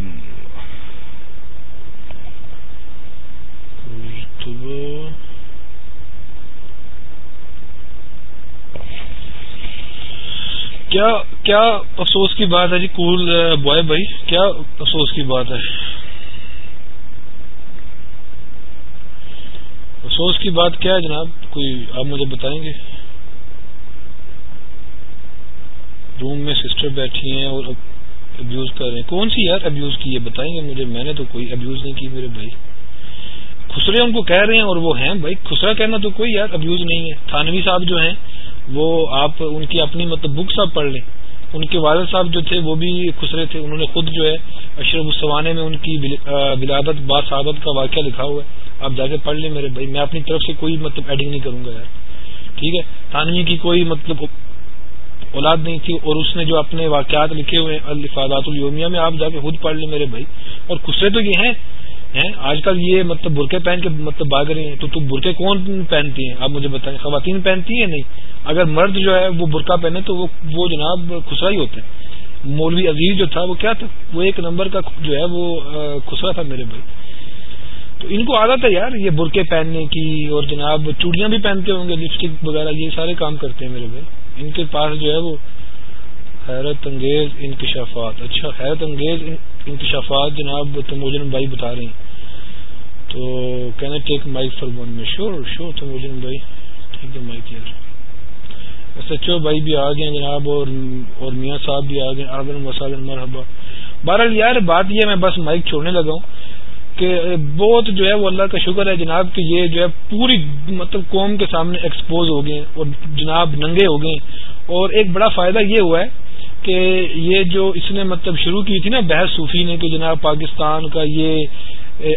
کیا کیا افسوس کی بات ہے جی؟ کول بوائے uh, بھائی، کیا افسوس کی بات ہے؟ افسوس کی بات کیا ہے جناب؟ کوئی آپ مجھے بتائیں گے؟ روم میں سسٹر بیٹھی ہیں اور ابیوز کر رہے ہیں۔ کون سی یار ابیوز کی ہے؟ بتائیں گے مجھے، میں نے تو کوئی ابیوز نہیں کی میرے بھائی۔ خسرے ان کو کہہ رہے ہیں اور وہ ہیں۔ بھائی خسرا کہنا تو کوئی یار ابیوز نہیں ہے۔ تھانوی صاحب جو ہیں، وہ آپ ان کی اپنی مطلب بک صاحب پڑھ لیں۔ ان کے والد صاحب جو تھے، وہ بھی خسرے تھے۔ انہوں نے خود جو ہے، اشرف السوانے میں ان کی بلادت باسعادت کا واقعہ لکھا ہوا ہے۔ آپ جا کے پڑھ لیں میرے بھائی۔ میں اپنی طرف سے کوئی مطلب ایڈنگ نہیں کروں گا یار۔ ٹھیک ہے؟ تانوی کی کوئی مطلب اولاد نہیں تھی اور اس نے جو اپنے واقعات لکھے ہوئے الفادات الومیہ میں، آپ جا کے خود پڑھ لیں میرے بھائی۔ اور خسرے تو یہ ہیں آج کل یہ مطلب برقے پہن کے مطلب بھاگ رہے ہیں۔ تو تو برقے کون پہنتی ہیں؟ آپ مجھے بتائیں، خواتین پہنتی ہیں نہیں؟ اگر مرد جو ہے وہ برقع پہنے تو وہ جناب خسرا ہی ہوتے ہیں۔ مولوی عزیز جو تھا وہ کیا تھا؟ وہ ایک نمبر کا جو ہے وہ خسرا تھا میرے بھائی۔ تو ان کو عادت ہے یار یہ برقے پہننے کی اور جناب چوڑیاں بھی پہنتے ہوں گے لپسٹک وغیرہ، یہ سارے کام کرتے ہیں میرے بھائی۔ ان کے پاس جو ہے وہ حیرت انگیز انکشافات۔ اچھا حیرت انگیز انکشافات جناب تموجن بھائی بتا رہے ہیں۔ تو کہنا ٹیک مائک فار ون میں شور شور تموجن بھائی ٹھیک ہے مائک یار سچو اچھا، بھائی بھی آ گئے جناب، اور اور میاں صاحب بھی آ گئے آگن وسالن مرحبا۔ بہرحال یار، بات یہ میں بس مائک چھوڑنے لگا ہوں کہ بہت جو ہے وہ اللہ کا شکر ہے جناب کہ یہ جو ہے پوری مطلب قوم کے سامنے ایکسپوز ہو گئے اور جناب ننگے ہو گئے اور ایک بڑا فائدہ یہ ہوا ہے کہ یہ جو اس نے مطلب شروع کی تھی نا بحث صوفی نے کہ جناب پاکستان کا یہ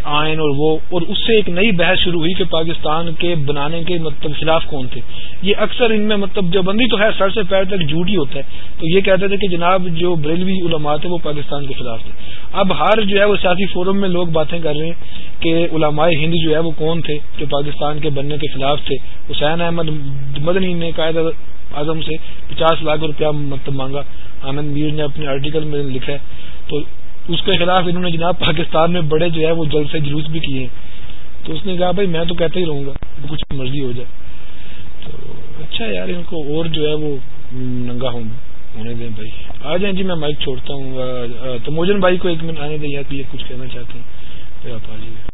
آئین اور وہ اور اس سے ایک نئی بحث شروع ہوئی کہ پاکستان کے بنانے کے مطلب خلاف کون تھے۔ یہ اکثر ان میں مطلب جو بندی تو ہے، سر سے پیر تک جھوٹ ہی ہوتا ہے۔ تو یہ کہتے تھے کہ جناب جو بریلوی علماء تھے، وہ پاکستان کے خلاف تھے۔ اب ہر جو ہے وہ سیاسی فورم میں لوگ باتیں کر رہے ہیں کہ علماء ہند جو ہے وہ کون تھے جو پاکستان کے بننے کے خلاف تھے۔ حسین احمد مدنی نے قائد اعظم سے پچاس لاکھ روپیہ مطلب مانگا۔ آنند میر نے اپنے آرٹیکل میں لکھا ہے۔ تو اس کے خلاف انہوں نے جناب پاکستان میں بڑے جو ہے وہ جلد سے جلوس بھی کیے تو اس نے کہا بھائی میں تو کہتا ہی رہوں گا کچھ مرضی ہو جائے۔ تو اچھا یار، ان کو اور جو ہے وہ ننگا ہونے دیں بھائی۔ آ جائیں جی میں مائک چھوڑتا ہوں۔ تو موجن بھائی کو ایک منٹ آنے دیں یا کچھ کہنا چاہتے ہیں۔ پھر آپ آ جائیے۔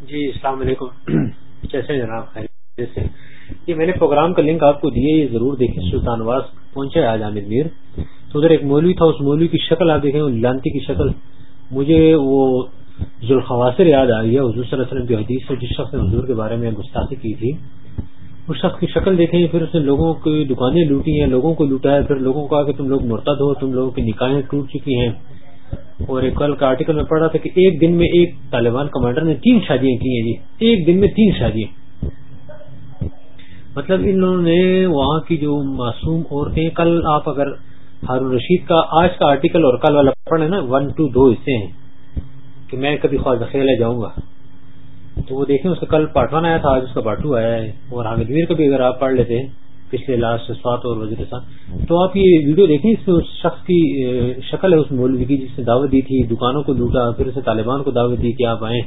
جی السلام علیکم۔ کیسے جناب؟ خیر سے۔ یہ میں نے پروگرام کا لنک آپ کو دیا یہ ضرور دیکھیں، سلطان واس پہنچا ہے آج عامر میر۔ تو ادھر ایک مولوی تھا، اس مولوی کی شکل آپ دیکھیں لانتی کی شکل۔ مجھے وہ ذوالخواصر یاد آ گئی ہے، حضور صلی اللہ علیہ وسلم کی حدیث سے، جس شخص نے حضور کے بارے میں گستاخی کی تھی۔ اس شخص کی شکل دیکھیں، پھر اس نے لوگوں کی دکانیں لوٹی ہیں، لوگوں کو لوٹا ہے پھر لوگوں کو کہا کہ تم لوگ مرتد ہو، تم لوگوں کی نکاحیں ٹوٹ چکی ہیں۔ اور ایک کل کا آرٹیکل میں پڑھ رہا تھا کہ ایک دن میں ایک طالبان کمانڈر نے تین شادیاں کی ہیں جی۔ ایک دن میں تین شادیاں۔ مطلب ان لوگوں نے وہاں کی جو معصوم عورتیں، کل آپ اگر ہارون رشید کا، آج کا آرٹیکل اور کل والا پڑھے نا ون ٹو دو حصے ہیں کہ میں کبھی خواہ خیال جاؤں گا۔ تو وہ دیکھیں، اس کا کل پاٹوان آیا تھا، آج اس کا باٹو آیا ہے۔ اور حامد میر کا بھی اگر آپ پڑھ لیتے ہیں پچھلے لاسٹ سوات اور وزیر تو آپ یہ ویڈیو دیکھیں، اس میں اس شخص کی، شکل ہے، اس مولوی کی، جس نے دعوت دی تھی، دکانوں کو لوٹا، پھر اسے طالبان کو دعوت دی کہ آپ آئیں۔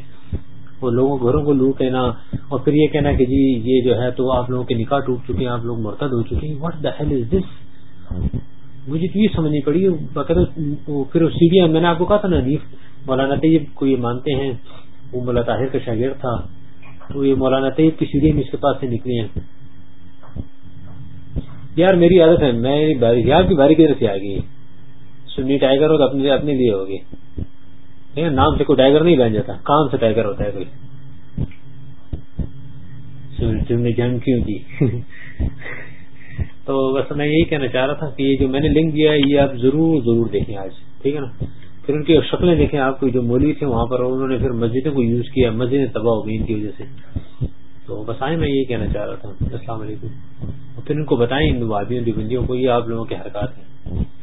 اور لوگوں گھروں کو لوٹ لینا اور پھر یہ کہنا کہ جی یہ جو ہے تو آپ لوگوں کے نکاح ٹوٹ چکے ہیں، آپ لوگ مرتد ہو چکے ہیں۔ واٹ دا ہیل از دس مجھے تو یہ سمجھنی پڑی پھر سیڑھیاں میں نے آپ کو کہا تھا نا نیف مولانا طیب کو یہ مانتے ہیں۔ وہ مولا طاہر کا شاگرد تھا۔ تو یہ مولانا طیب کی سیڑھی میں اس کے پاس سے نکلی ہیں۔ یار، میری عادت ہے، میں یار کی باری کدھر سے آ گئی۔ سنی ٹائیگر ہو تو اپنے اپنے لیے ہوگی۔ نام سے کوئی ٹائیگر نہیں بن جاتا کام سے ٹائیگر ہوتا ہے کوئی۔ تم نے جنگ کیوں کی؟ تو بس میں یہی کہنا چاہ رہا تھا کہ یہ جو میں نے لنک دیا ہے، یہ آپ ضرور ضرور دیکھیں آج، ٹھیک ہے نا؟ پھر ان کی شکلیں دیکھیں، آپ کو جو مولی تھے وہاں پر انہوں نے پھر مسجدوں کو یوز کیا، مسجدیں تباہ ہو گئی ان کی وجہ سے۔ تو بس آئے میں یہی کہنا چاہ رہا تھا۔ السلام علیکم۔ اور پھر ان کو بتائیں، ان وادیوں، دیوبندیوں کو، یہ آپ لوگوں کے حرکات ہیں۔